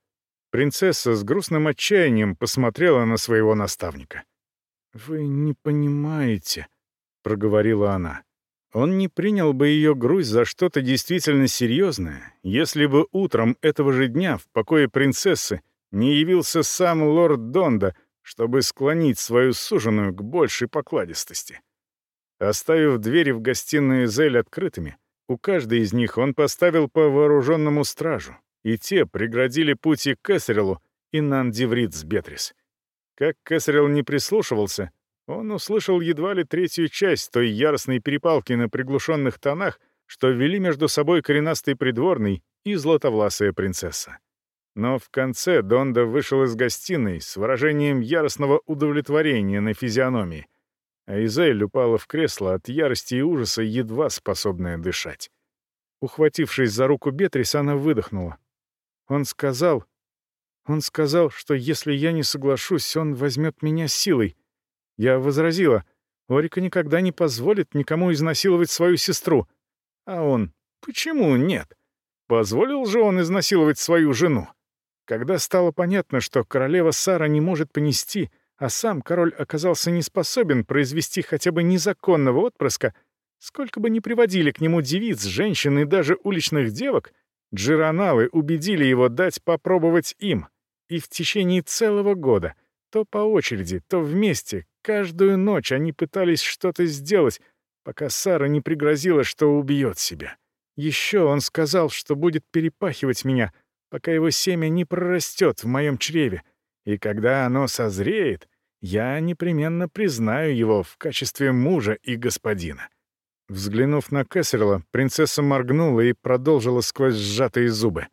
Speaker 1: Принцесса с грустным отчаянием посмотрела на своего наставника. «Вы не понимаете», — проговорила она. Он не принял бы ее грусть за что-то действительно серьезное, если бы утром этого же дня в покое принцессы не явился сам лорд Донда, чтобы склонить свою суженую к большей покладистости. Оставив двери в гостиную Зель открытыми, у каждой из них он поставил по вооруженному стражу, и те преградили пути к Эсрелу и Нандиврит с Бетрис. Как Кесарел не прислушивался, Он услышал едва ли третью часть той яростной перепалки на приглушенных тонах, что вели между собой коренастый придворный и златовласая принцесса. Но в конце Донда вышел из гостиной с выражением яростного удовлетворения на физиономии, а Изель упала в кресло от ярости и ужаса, едва способная дышать. Ухватившись за руку Бетрис, она выдохнула. Он сказал... Он сказал, что если я не соглашусь, он возьмет меня силой. Я возразила, Орика никогда не позволит никому изнасиловать свою сестру. А он, почему нет? Позволил же он изнасиловать свою жену? Когда стало понятно, что королева Сара не может понести, а сам король оказался не способен произвести хотя бы незаконного отпрыска, сколько бы ни приводили к нему девиц, женщин и даже уличных девок, джироналы убедили его дать попробовать им. И в течение целого года, то по очереди, то вместе, каждую ночь они пытались что-то сделать, пока Сара не пригрозила, что убьет себя. Еще он сказал, что будет перепахивать меня, пока его семя не прорастет в моем чреве, и когда оно созреет, я непременно признаю его в качестве мужа и господина». Взглянув на Кессерла, принцесса моргнула и продолжила сквозь сжатые зубы.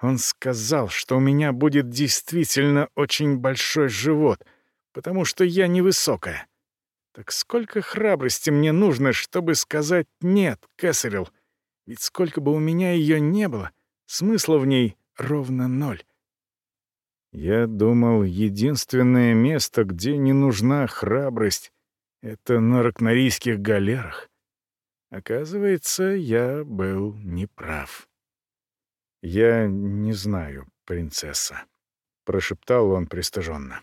Speaker 1: «Он сказал, что у меня будет действительно очень большой живот, потому что я невысокая. Так сколько храбрости мне нужно, чтобы сказать «нет», Кессерил? Ведь сколько бы у меня ее не было, смысла в ней ровно ноль. Я думал, единственное место, где не нужна храбрость, — это на ракнорийских галерах. Оказывается, я был неправ. «Я не знаю, принцесса», — прошептал он пристыженно.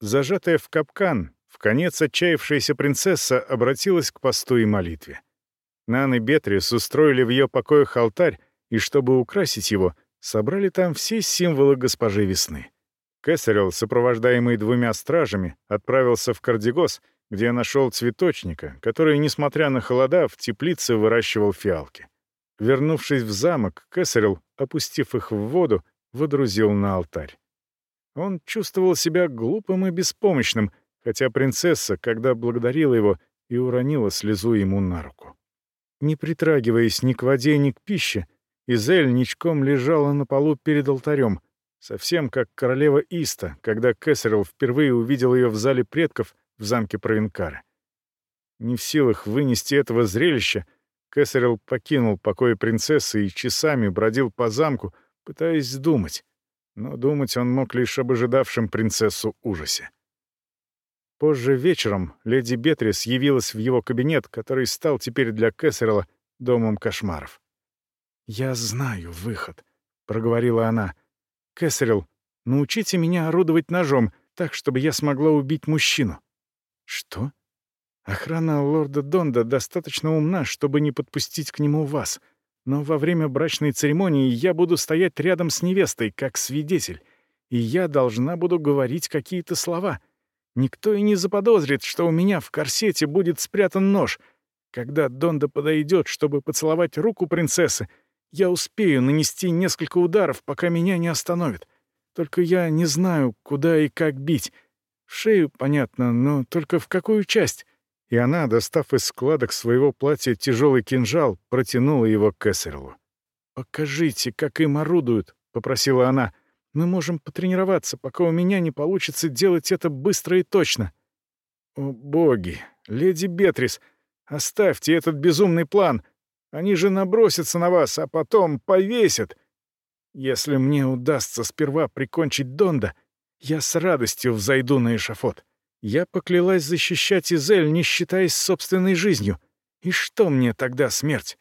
Speaker 1: Зажатая в капкан, в конец отчаявшаяся принцесса обратилась к посту и молитве. Нан и Бетрис устроили в ее покоях алтарь, и чтобы украсить его — собрали там все символы госпожи весны. Кесарел, сопровождаемый двумя стражами, отправился в Кардигос, где нашел цветочника, который, несмотря на холода, в теплице выращивал фиалки. Вернувшись в замок, Кесарел, опустив их в воду, водрузил на алтарь. Он чувствовал себя глупым и беспомощным, хотя принцесса, когда благодарила его, и уронила слезу ему на руку. Не притрагиваясь ни к воде, ни к пище, Изель ничком лежала на полу перед алтарем, совсем как королева Иста, когда Кессерл впервые увидел ее в зале предков в замке Провинкара. Не в силах вынести этого зрелища, Кессерл покинул покой принцессы и часами бродил по замку, пытаясь думать. Но думать он мог лишь об ожидавшем принцессу ужасе. Позже вечером леди Бетрис явилась в его кабинет, который стал теперь для Кессерла домом кошмаров. «Я знаю выход», — проговорила она. «Кэссерилл, научите меня орудовать ножом, так, чтобы я смогла убить мужчину». «Что?» «Охрана лорда Донда достаточно умна, чтобы не подпустить к нему вас. Но во время брачной церемонии я буду стоять рядом с невестой, как свидетель, и я должна буду говорить какие-то слова. Никто и не заподозрит, что у меня в корсете будет спрятан нож. Когда Донда подойдет, чтобы поцеловать руку принцессы, я успею нанести несколько ударов, пока меня не остановят. Только я не знаю, куда и как бить. В шею, понятно, но только в какую часть?» И она, достав из складок своего платья тяжелый кинжал, протянула его к Эссерлу. «Покажите, как им орудуют», — попросила она. «Мы можем потренироваться, пока у меня не получится делать это быстро и точно». «О, боги! Леди Бетрис, оставьте этот безумный план!» Они же набросятся на вас, а потом повесят. Если мне удастся сперва прикончить Донда, я с радостью взойду на эшафот. Я поклялась защищать Изель, не считаясь собственной жизнью. И что мне тогда смерть?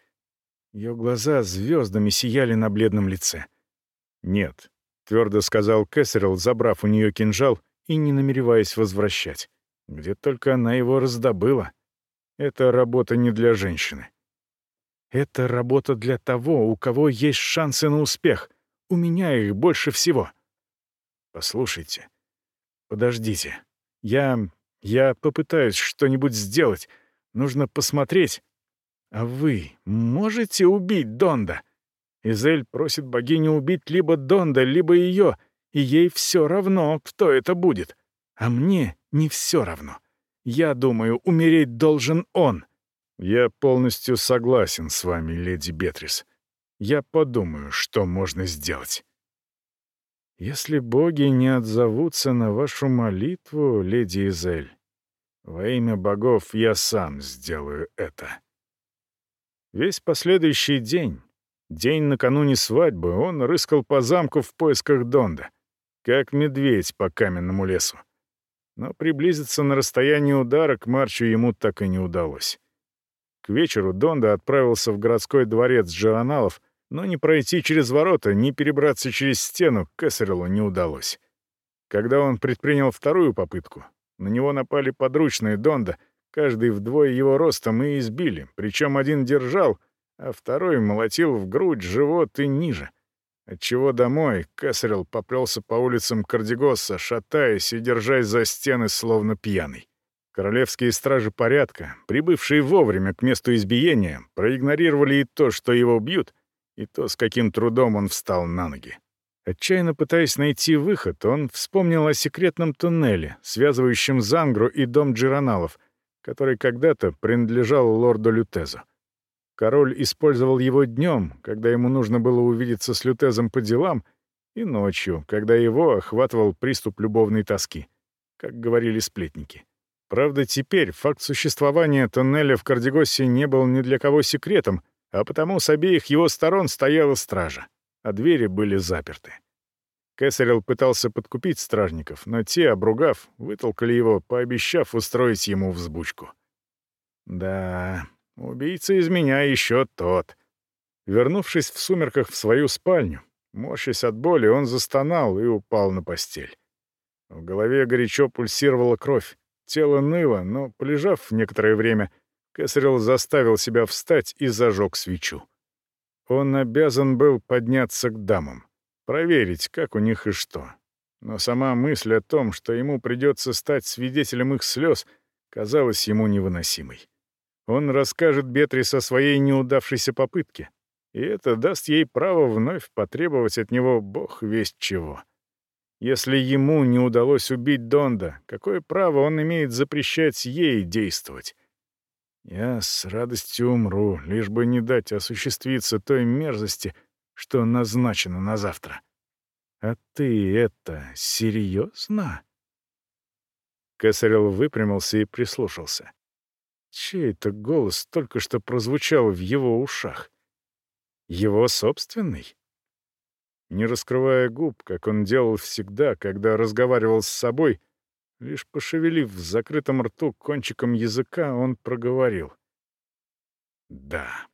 Speaker 1: Ее глаза звездами сияли на бледном лице. «Нет», — твердо сказал Кэссерилл, забрав у нее кинжал и не намереваясь возвращать. Где только она его раздобыла. Это работа не для женщины. Это работа для того, у кого есть шансы на успех. У меня их больше всего. Послушайте. Подождите. Я... я попытаюсь что-нибудь сделать. Нужно посмотреть. А вы можете убить Донда? Изель просит богиню убить либо Донда, либо ее, и ей все равно, кто это будет. А мне не все равно.
Speaker 2: Я думаю, умереть должен он».
Speaker 1: «Я полностью согласен с вами, леди Бетрис. Я подумаю, что можно сделать». «Если боги не отзовутся на вашу молитву, леди Изель, во имя богов я сам сделаю это». Весь последующий день, день накануне свадьбы, он рыскал по замку в поисках Донда, как медведь по каменному лесу. Но приблизиться на расстояние удара к Марчу ему так и не удалось. К вечеру Донда отправился в городской дворец Джероналов, но не пройти через ворота, ни перебраться через стену Кессерлу не удалось. Когда он предпринял вторую попытку, на него напали подручные Донда, каждый вдвое его ростом, и избили, причем один держал, а второй молотил в грудь, живот и ниже. Отчего домой Кесарел поплелся по улицам Кардигоса, шатаясь и держась за стены, словно пьяный. Королевские стражи порядка, прибывшие вовремя к месту избиения, проигнорировали и то, что его бьют, и то, с каким трудом он встал на ноги. Отчаянно пытаясь найти выход, он вспомнил о секретном туннеле, связывающем Зангру и дом Джираналов, который когда-то принадлежал лорду Лютезу. Король использовал его днем, когда ему нужно было увидеться с Лютезом по делам, и ночью, когда его охватывал приступ любовной тоски, как говорили сплетники. Правда, теперь факт существования тоннеля в Кардегосе не был ни для кого секретом, а потому с обеих его сторон стояла стража, а двери были заперты. Кесарел пытался подкупить стражников, но те, обругав, вытолкали его, пообещав устроить ему взбучку. Да, убийца из меня еще тот. Вернувшись в сумерках в свою спальню, морщась от боли, он застонал и упал на постель. В голове горячо пульсировала кровь. Тело ныло, но, полежав некоторое время, Кесарел заставил себя встать и зажег свечу. Он обязан был подняться к дамам, проверить, как у них и что. Но сама мысль о том, что ему придется стать свидетелем их слез, казалась ему невыносимой. Он расскажет Бетрис о своей неудавшейся попытке, и это даст ей право вновь потребовать от него бог весть чего. Если ему не удалось убить Донда, какое право он имеет запрещать ей действовать? Я с радостью умру, лишь бы не дать осуществиться той мерзости, что назначено на завтра. А ты это серьезно? Кесарел выпрямился и прислушался. Чей-то голос только что прозвучал в его ушах. Его собственный? Не раскрывая губ, как он делал всегда, когда разговаривал с собой, лишь пошевелив в закрытом рту кончиком языка, он проговорил. «Да».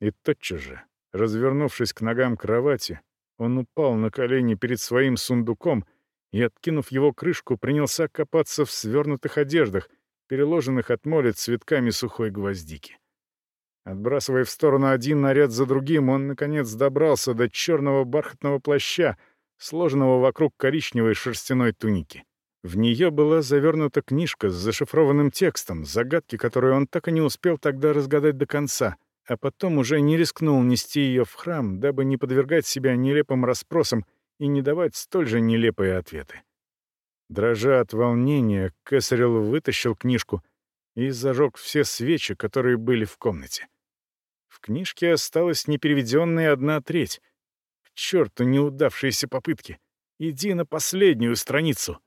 Speaker 1: И тотчас же, развернувшись к ногам кровати, он упал на колени перед своим сундуком и, откинув его крышку, принялся копаться в свернутых одеждах, переложенных от моря цветками сухой гвоздики. Отбрасывая в сторону один наряд за другим, он, наконец, добрался до черного бархатного плаща, сложенного вокруг коричневой шерстяной туники. В нее была завернута книжка с зашифрованным текстом, загадки, которые он так и не успел тогда разгадать до конца, а потом уже не рискнул нести ее в храм, дабы не подвергать себя нелепым расспросам и не давать столь же нелепые ответы. Дрожа от волнения, Кесарел вытащил книжку и зажег все свечи, которые были в комнате. В книжке осталась непереведенная одна треть. К черту неудавшиеся попытки. Иди на последнюю страницу.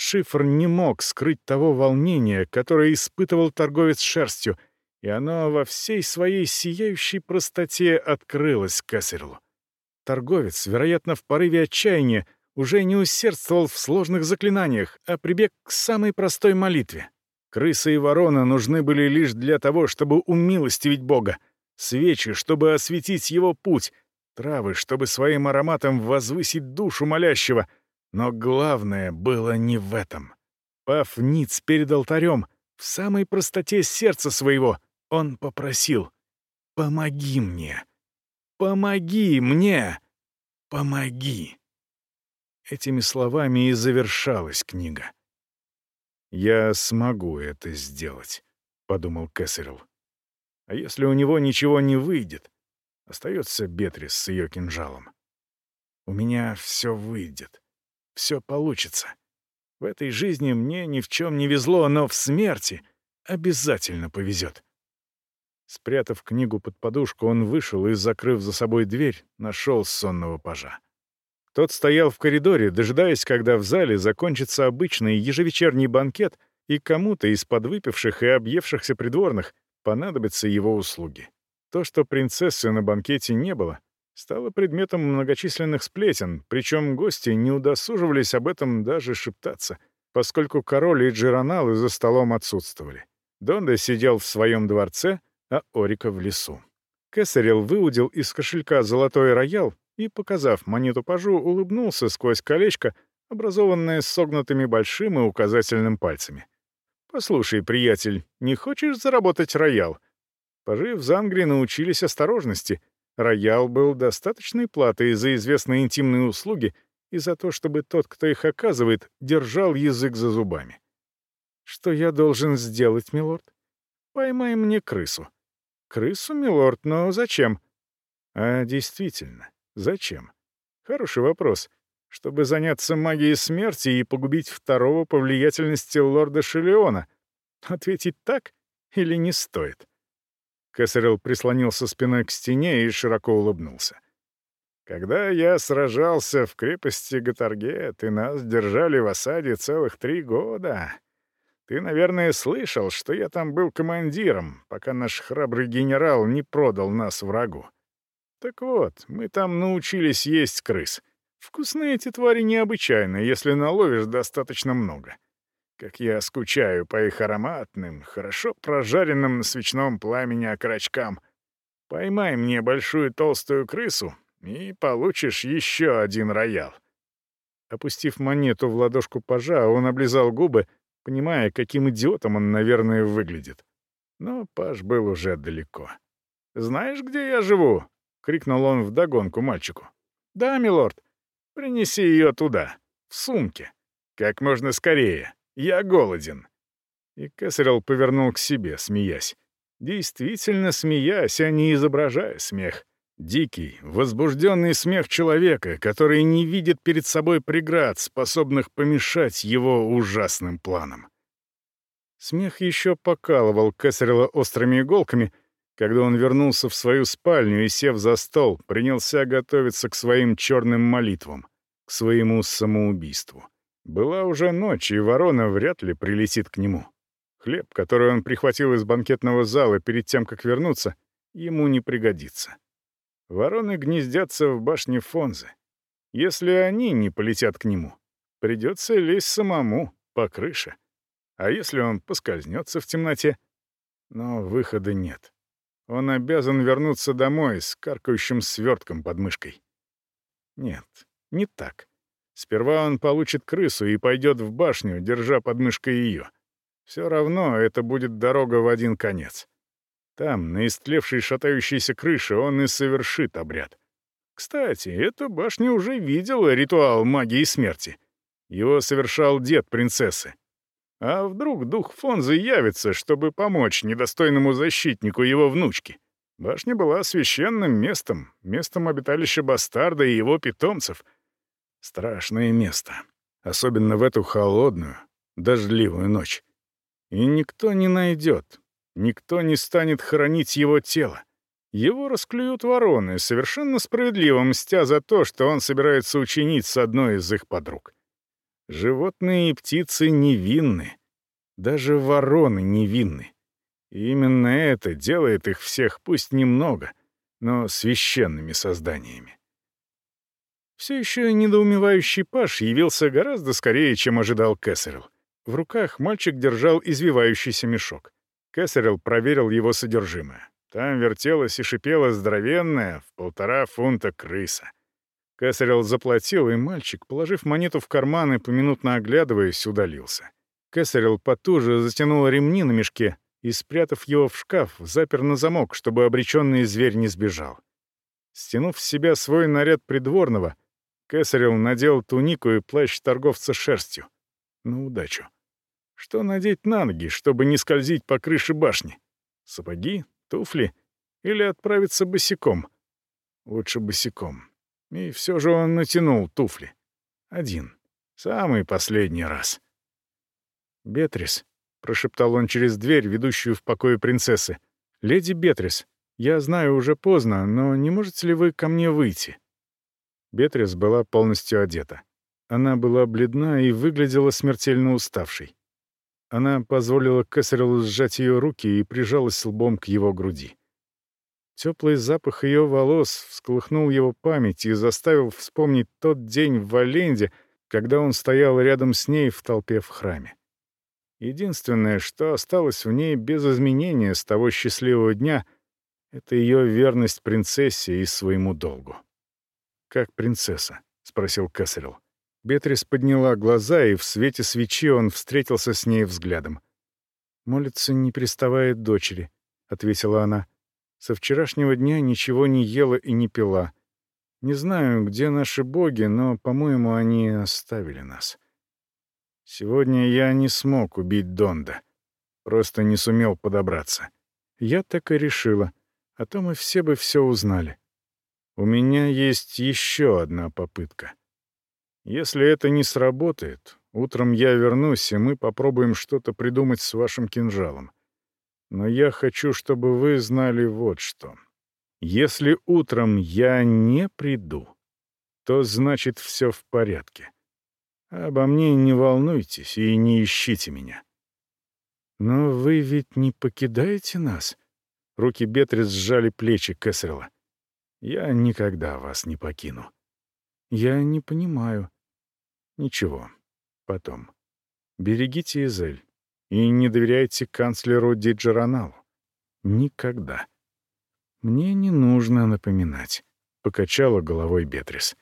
Speaker 1: Шифр не мог скрыть того волнения, которое испытывал торговец шерстью, и оно во всей своей сияющей простоте открылось Кассерлу. Торговец, вероятно, в порыве отчаяния, уже не усердствовал в сложных заклинаниях, а прибег к самой простой молитве. Крыса и ворона нужны были лишь для того, чтобы умилостивить Бога, свечи, чтобы осветить его путь, травы, чтобы своим ароматом возвысить душу молящего. Но главное было не в этом. Пав ниц перед алтарем, в самой простоте сердца своего, он попросил «Помоги мне! Помоги мне! Помоги!» Этими словами и завершалась книга. «Я смогу это сделать», — подумал Кэссерилл. А если у него ничего не выйдет, остается Бетрис с ее кинжалом. У меня все выйдет, все получится.
Speaker 2: В этой жизни мне ни в чем не везло, но в смерти обязательно повезет. Спрятав книгу под подушку, он вышел и, закрыв за собой дверь, нашел сонного пажа. Тот стоял в коридоре, дожидаясь, когда в зале закончится обычный ежевечерний банкет, и кому-то из подвыпивших и объевшихся придворных понадобятся его услуги. То, что принцессы на банкете не было, стало предметом многочисленных сплетен, причем гости не удосуживались об этом даже шептаться, поскольку король и джероналы за столом отсутствовали. Донда сидел в своем дворце, а Орика в лесу. Кесарел выудил из кошелька золотой роял и, показав монету пажу, улыбнулся сквозь колечко, образованное согнутыми большим и указательным пальцами. «Послушай, приятель, не хочешь заработать роял?» Пажи в Зангре научились осторожности — Роял был достаточной платой за известные интимные услуги и за то, чтобы тот, кто их оказывает, держал язык за зубами. «Что я должен сделать, милорд?» «Поймай мне крысу». «Крысу, милорд, но зачем?» «А действительно, зачем?» «Хороший вопрос. Чтобы заняться магией смерти и погубить второго по влиятельности лорда Шелеона. Ответить так или не стоит?» Кесарел прислонился спиной к стене и широко улыбнулся. «Когда я сражался в крепости Гатаргет, и нас держали в осаде целых три года, ты, наверное, слышал, что я там был командиром, пока наш храбрый генерал не продал нас врагу. Так вот, мы там научились есть крыс. Вкусные эти твари необычайно, если наловишь достаточно много. Как я скучаю по их ароматным, хорошо прожаренным на свечном пламени окорочкам. Поймай мне большую толстую крысу, и получишь еще один роял». Опустив монету в ладошку пажа, он облизал губы, понимая, каким идиотом он, наверное, выглядит. Но паж был уже далеко. «Знаешь, где я живу?» — крикнул он вдогонку мальчику. «Да, милорд. Принеси ее туда, в сумке. Как можно скорее. Я голоден». И Кесарел повернул к себе, смеясь. Действительно смеясь, а не изображая смех. Дикий, возбужденный смех человека, который не видит перед собой преград, способных помешать его ужасным планам. Смех еще покалывал Кесарела острыми иголками, когда он вернулся в свою спальню и, сев за стол, принялся готовиться к своим черным молитвам, к своему самоубийству. Была уже ночь, и ворона вряд ли прилетит к нему. Хлеб, который он прихватил из банкетного зала перед тем, как вернуться, ему не пригодится. Вороны гнездятся в башне Фонзы. Если они не полетят к нему, придется лезть самому по крыше. А если он поскользнется в темноте? Но выхода нет. Он обязан вернуться домой с каркающим свертком под мышкой. Нет, не так. Сперва он получит крысу и пойдет в башню, держа под мышкой ее. Все равно это будет дорога в один конец. Там, на истлевшей шатающейся крыше, он и совершит обряд. Кстати, эта башня уже видела ритуал магии смерти. Его совершал дед принцессы. А вдруг дух Фонзы явится, чтобы помочь недостойному защитнику его внучки? Башня была священным местом, местом обиталища бастарда и его питомцев — Страшное место. Особенно в эту холодную, дождливую ночь. И никто не найдет, никто не станет хоронить его тело. Его расклюют вороны, совершенно справедливо мстя за то, что он собирается учинить с одной из их подруг. Животные и птицы невинны. Даже вороны невинны. И именно это делает их всех, пусть немного, но священными созданиями. Все еще недоумевающий Паш явился гораздо скорее, чем ожидал Кэссерилл. В руках мальчик держал извивающийся мешок. Кэссерилл проверил его содержимое. Там вертелась и шипела здоровенная, в полтора фунта крыса. Кэссерилл заплатил, и мальчик, положив монету в карман и поминутно оглядываясь, удалился. Кэссерилл потуже затянул ремни на мешке и, спрятав его в шкаф, запер на замок, чтобы обреченный зверь не сбежал. Стянув с себя свой наряд придворного, Кесарел надел тунику и плащ торговца шерстью. На удачу. Что надеть на ноги, чтобы не скользить по крыше башни? Сапоги? Туфли? Или отправиться босиком? Лучше босиком. И все же он натянул туфли. Один. Самый последний раз. «Бетрис», — прошептал он через дверь, ведущую в покое принцессы. «Леди Бетрис, я знаю, уже поздно, но не можете ли вы ко мне выйти?» Бетрис была полностью одета. Она была бледна и выглядела смертельно уставшей. Она позволила Кесарелу сжать ее руки и прижалась лбом к его груди. Теплый запах ее волос всколыхнул его память и заставил вспомнить тот день в Валенде, когда он стоял рядом с ней в толпе в храме. Единственное, что осталось в ней без изменения с того счастливого дня, это ее верность принцессе и своему долгу. «Как принцесса?» — спросил Кесарел. Бетрис подняла глаза, и в свете свечи он встретился с ней взглядом. «Молится, не приставает дочери», — ответила она. «Со вчерашнего дня ничего не ела и не пила. Не знаю, где наши боги, но, по-моему, они оставили нас». Сегодня я не смог убить Донда. Просто не сумел подобраться. Я так и решила. А то мы все бы все узнали. У меня есть еще одна попытка. Если это не сработает, утром я вернусь, и мы попробуем что-то придумать с вашим кинжалом. Но я хочу, чтобы вы знали вот что. Если утром я не приду, то значит все в порядке. Обо мне не волнуйтесь и не ищите меня. Но вы ведь не покидаете нас? Руки Бетрис сжали плечи Кэссерла. Я никогда вас не покину. Я не понимаю. Ничего. Потом. Берегите Изель. И не доверяйте канцлеру Диджероналу. Никогда. Мне не нужно напоминать. Покачала головой Бетрис.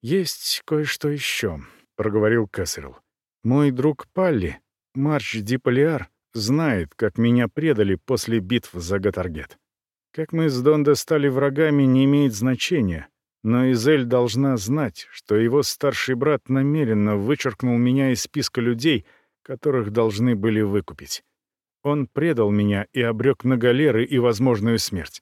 Speaker 2: «Есть кое-что еще», — проговорил Кэссерилл. «Мой друг Палли, Марч Диполиар, знает, как меня предали после битв за Гатаргет. Как мы с Дондо стали врагами, не имеет значения, но Изель должна знать, что его старший брат намеренно вычеркнул меня из списка людей, которых должны были выкупить. Он предал меня и обрек на галеры и возможную смерть.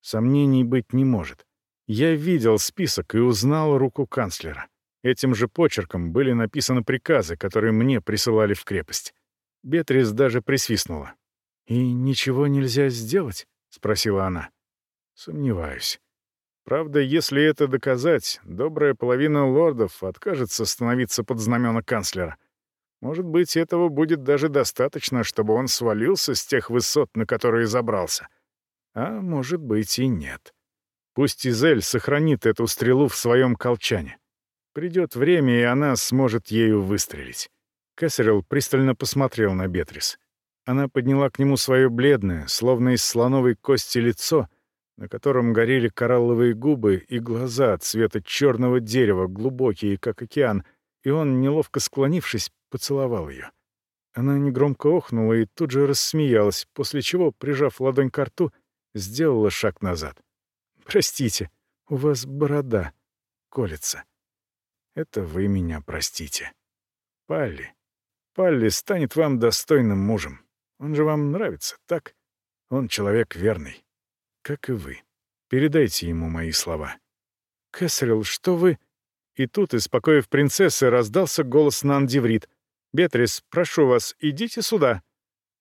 Speaker 2: Сомнений быть не может. Я видел список и узнал руку канцлера. Этим же почерком были написаны приказы, которые мне присылали в крепость. Бетрис даже присвистнула. «И ничего нельзя сделать?» — спросила она. «Сомневаюсь. Правда, если это доказать, добрая половина лордов откажется становиться под знамена канцлера. Может быть, этого будет даже достаточно, чтобы он свалился с тех высот, на которые забрался. А может быть и нет. Пусть Изель сохранит эту стрелу в своем колчане. Придет время, и она сможет ею выстрелить. Кэссерилл пристально посмотрел на Бетрис. Она подняла к нему свое бледное, словно из слоновой кости лицо, на котором горели коралловые губы и глаза цвета черного дерева, глубокие, как океан, и он, неловко склонившись, поцеловал ее. Она негромко охнула и тут же рассмеялась, после чего, прижав ладонь к рту, сделала шаг назад. Простите, у вас борода колется. Это вы меня простите. Палли. Палли станет вам достойным мужем. Он же вам нравится, так? Он человек верный. Как и вы. Передайте ему мои слова. Кэссерилл, что вы... И тут, испокоив принцессы, раздался голос Нандиврит. «Бетрис, прошу вас, идите сюда».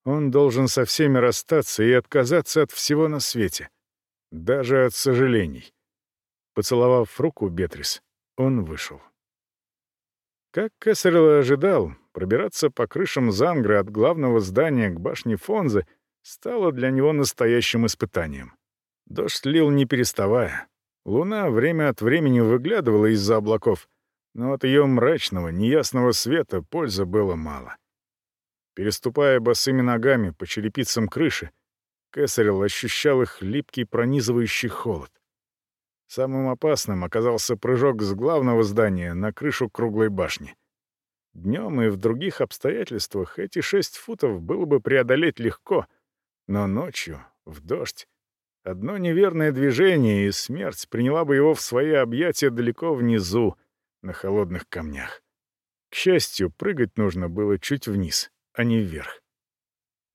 Speaker 2: Он должен со всеми расстаться и отказаться от всего на свете. Даже от сожалений. Поцеловав руку Бетрис, он вышел. Как Кессерл ожидал, пробираться по крышам Зангры от главного здания к башне Фонзы стало для него настоящим испытанием. Дождь лил не переставая. Луна время от времени выглядывала из-за облаков, но от ее мрачного, неясного света пользы было мало. Переступая босыми ногами по черепицам крыши, Кесарел ощущал их липкий пронизывающий холод. Самым опасным оказался прыжок с главного здания на крышу круглой башни. Днем и в других обстоятельствах эти шесть футов было бы преодолеть легко, но ночью, в дождь, одно неверное движение, и смерть приняла бы его в свои объятия далеко внизу, на холодных камнях. К счастью, прыгать нужно было чуть вниз, а не вверх.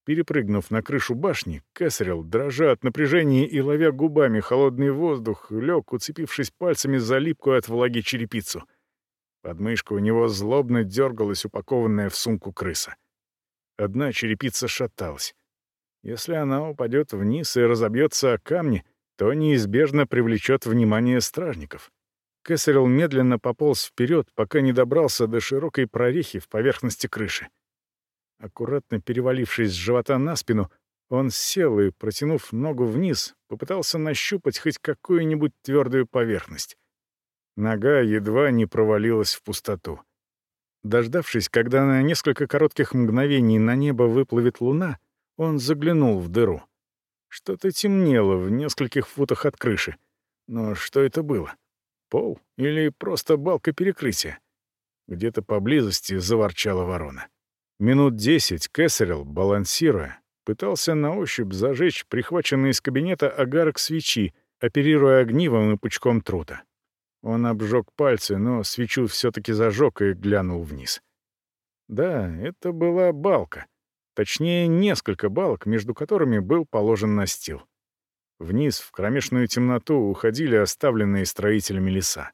Speaker 2: Перепрыгнув на крышу башни, Кэссерилл, дрожа от напряжения и ловя губами холодный воздух, лег, уцепившись пальцами за липкую от влаги черепицу. Подмышка у него злобно дергалась упакованная в сумку крыса. Одна черепица шаталась. Если она упадет вниз и разобьется о камни, то неизбежно привлечет внимание стражников. Кесарел медленно пополз вперед, пока не добрался до широкой прорехи в поверхности крыши. Аккуратно перевалившись с живота на спину, он сел и, протянув ногу вниз, попытался нащупать хоть какую-нибудь твердую поверхность. Нога едва не провалилась в пустоту. Дождавшись, когда на несколько коротких мгновений на небо выплывет луна, он заглянул в дыру. Что-то темнело в нескольких футах от крыши. Но что это было? Пол или просто балка перекрытия? Где-то поблизости заворчала ворона. Минут десять Кэссерилл, балансируя, пытался на ощупь зажечь прихваченный из кабинета огарок свечи, оперируя огнивом и пучком трута. Он обжег пальцы, но свечу все-таки зажег и глянул вниз. Да, это была балка. Точнее, несколько балок, между которыми был положен настил. Вниз, в кромешную темноту, уходили оставленные строителями леса.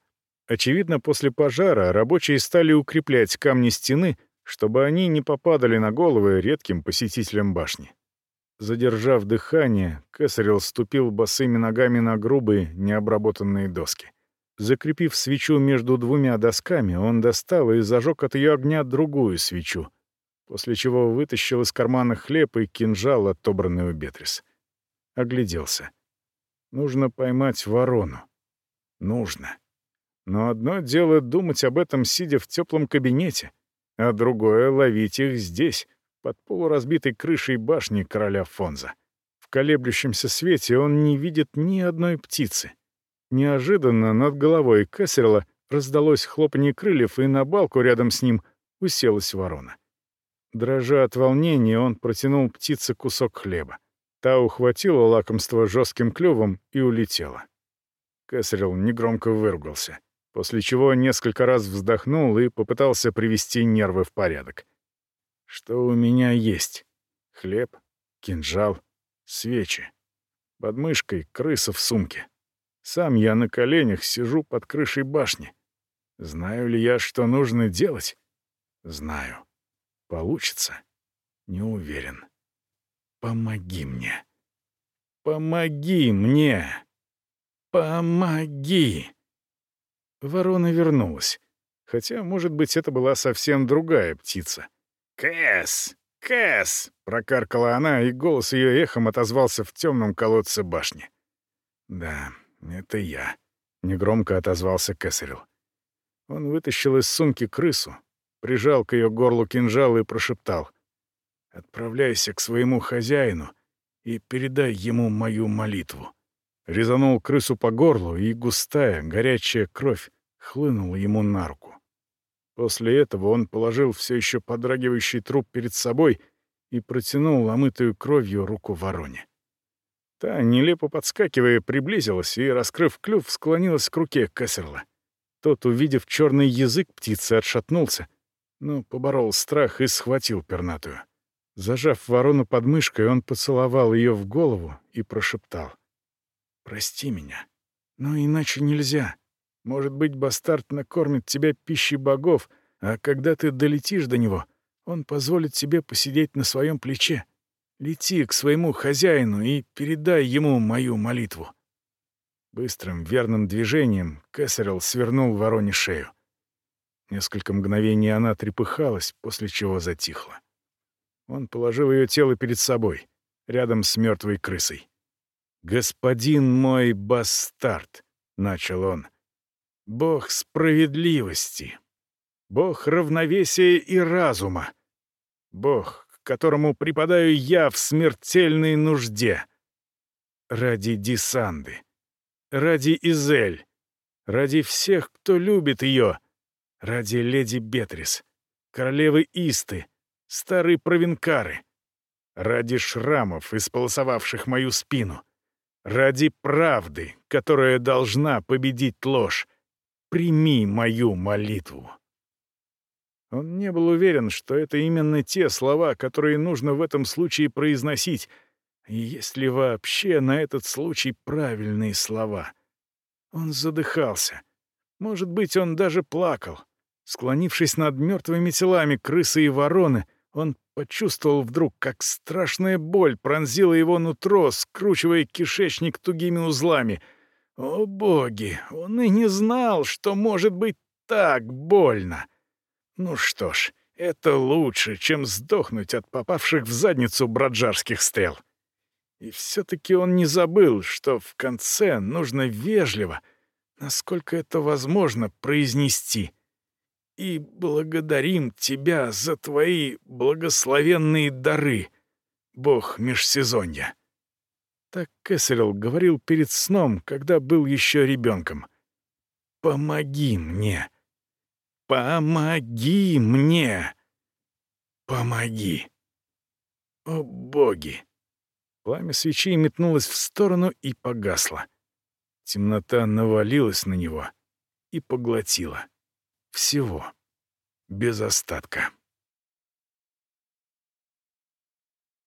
Speaker 2: Очевидно, после пожара рабочие стали укреплять камни стены — чтобы они не попадали на головы редким посетителям башни. Задержав дыхание, Кесарел ступил босыми ногами на грубые, необработанные доски. Закрепив свечу между двумя досками, он достал и зажег от ее огня другую свечу, после чего вытащил из кармана хлеб и кинжал, отобранный у Бетрис. Огляделся. Нужно поймать ворону. Нужно. Но одно дело думать об этом, сидя в теплом кабинете — а другое — ловить их здесь, под полуразбитой крышей башни короля Фонза. В колеблющемся свете он не видит ни одной птицы. Неожиданно над головой Кессерла раздалось хлопанье крыльев, и на балку рядом с ним уселась ворона. Дрожа от волнения, он протянул птице кусок хлеба. Та ухватила лакомство жестким клювом и улетела. Кесарел негромко выругался после чего несколько раз вздохнул и попытался привести нервы в порядок. «Что у меня есть? Хлеб, кинжал, свечи. Под мышкой крыса в сумке. Сам я на коленях сижу под крышей башни. Знаю ли я, что нужно делать? Знаю. Получится? Не уверен. Помоги мне. Помоги мне. Помоги. Ворона вернулась. Хотя, может быть, это была совсем другая птица. «Кэс! Кэс!» — прокаркала она, и голос ее эхом отозвался в темном колодце башни. «Да, это я», — негромко отозвался Кэссерилл. Он вытащил из сумки крысу, прижал к ее горлу кинжал и прошептал. «Отправляйся к своему хозяину и передай ему мою молитву». Резанул крысу по горлу, и густая, горячая кровь хлынула ему на руку. После этого он положил все еще подрагивающий труп перед собой и протянул омытую кровью руку вороне. Та, нелепо подскакивая, приблизилась и, раскрыв клюв, склонилась к руке Кассерла. Тот, увидев черный язык птицы, отшатнулся, но поборол страх и схватил пернатую. Зажав ворону под мышкой, он поцеловал ее в голову и прошептал. Прости меня. Но иначе нельзя. Может быть, бастард накормит тебя пищей богов, а когда ты долетишь до него, он позволит себе посидеть на своем плече. Лети к своему хозяину и передай ему мою молитву». Быстрым, верным движением Кэссерилл свернул вороне шею. Несколько мгновений она трепыхалась, после чего затихла. Он положил ее тело перед собой, рядом с мертвой крысой. «Господин мой бастард», — начал он, — «бог справедливости, бог равновесия и разума, бог, которому припадаю я в смертельной нужде. Ради Дисанды, ради Изель, ради всех, кто любит ее, ради леди Бетрис, королевы Исты, старой Провинкары, ради шрамов, исполосовавших мою спину» Ради правды, которая должна победить ложь, прими мою молитву. Он не был уверен, что это именно те слова, которые нужно в этом случае произносить, и есть ли вообще на этот случай правильные слова. Он задыхался. Может быть, он даже плакал. Склонившись над мертвыми телами крысы и вороны, он почувствовал вдруг, как страшная боль пронзила его нутро, скручивая кишечник тугими узлами. О боги, он и не знал, что может быть так больно. Ну что ж, это лучше, чем сдохнуть от попавших в задницу браджарских стрел. И все-таки он не забыл, что в конце нужно вежливо, насколько это возможно, произнести. «И благодарим тебя за твои благословенные дары, бог межсезонья». Так Кэссерилл говорил перед сном, когда был еще ребенком. «Помоги мне! Помоги мне! Помоги!» О боги! Пламя свечей метнулось в сторону и погасло. Темнота навалилась на него и поглотила. Всего. Без остатка.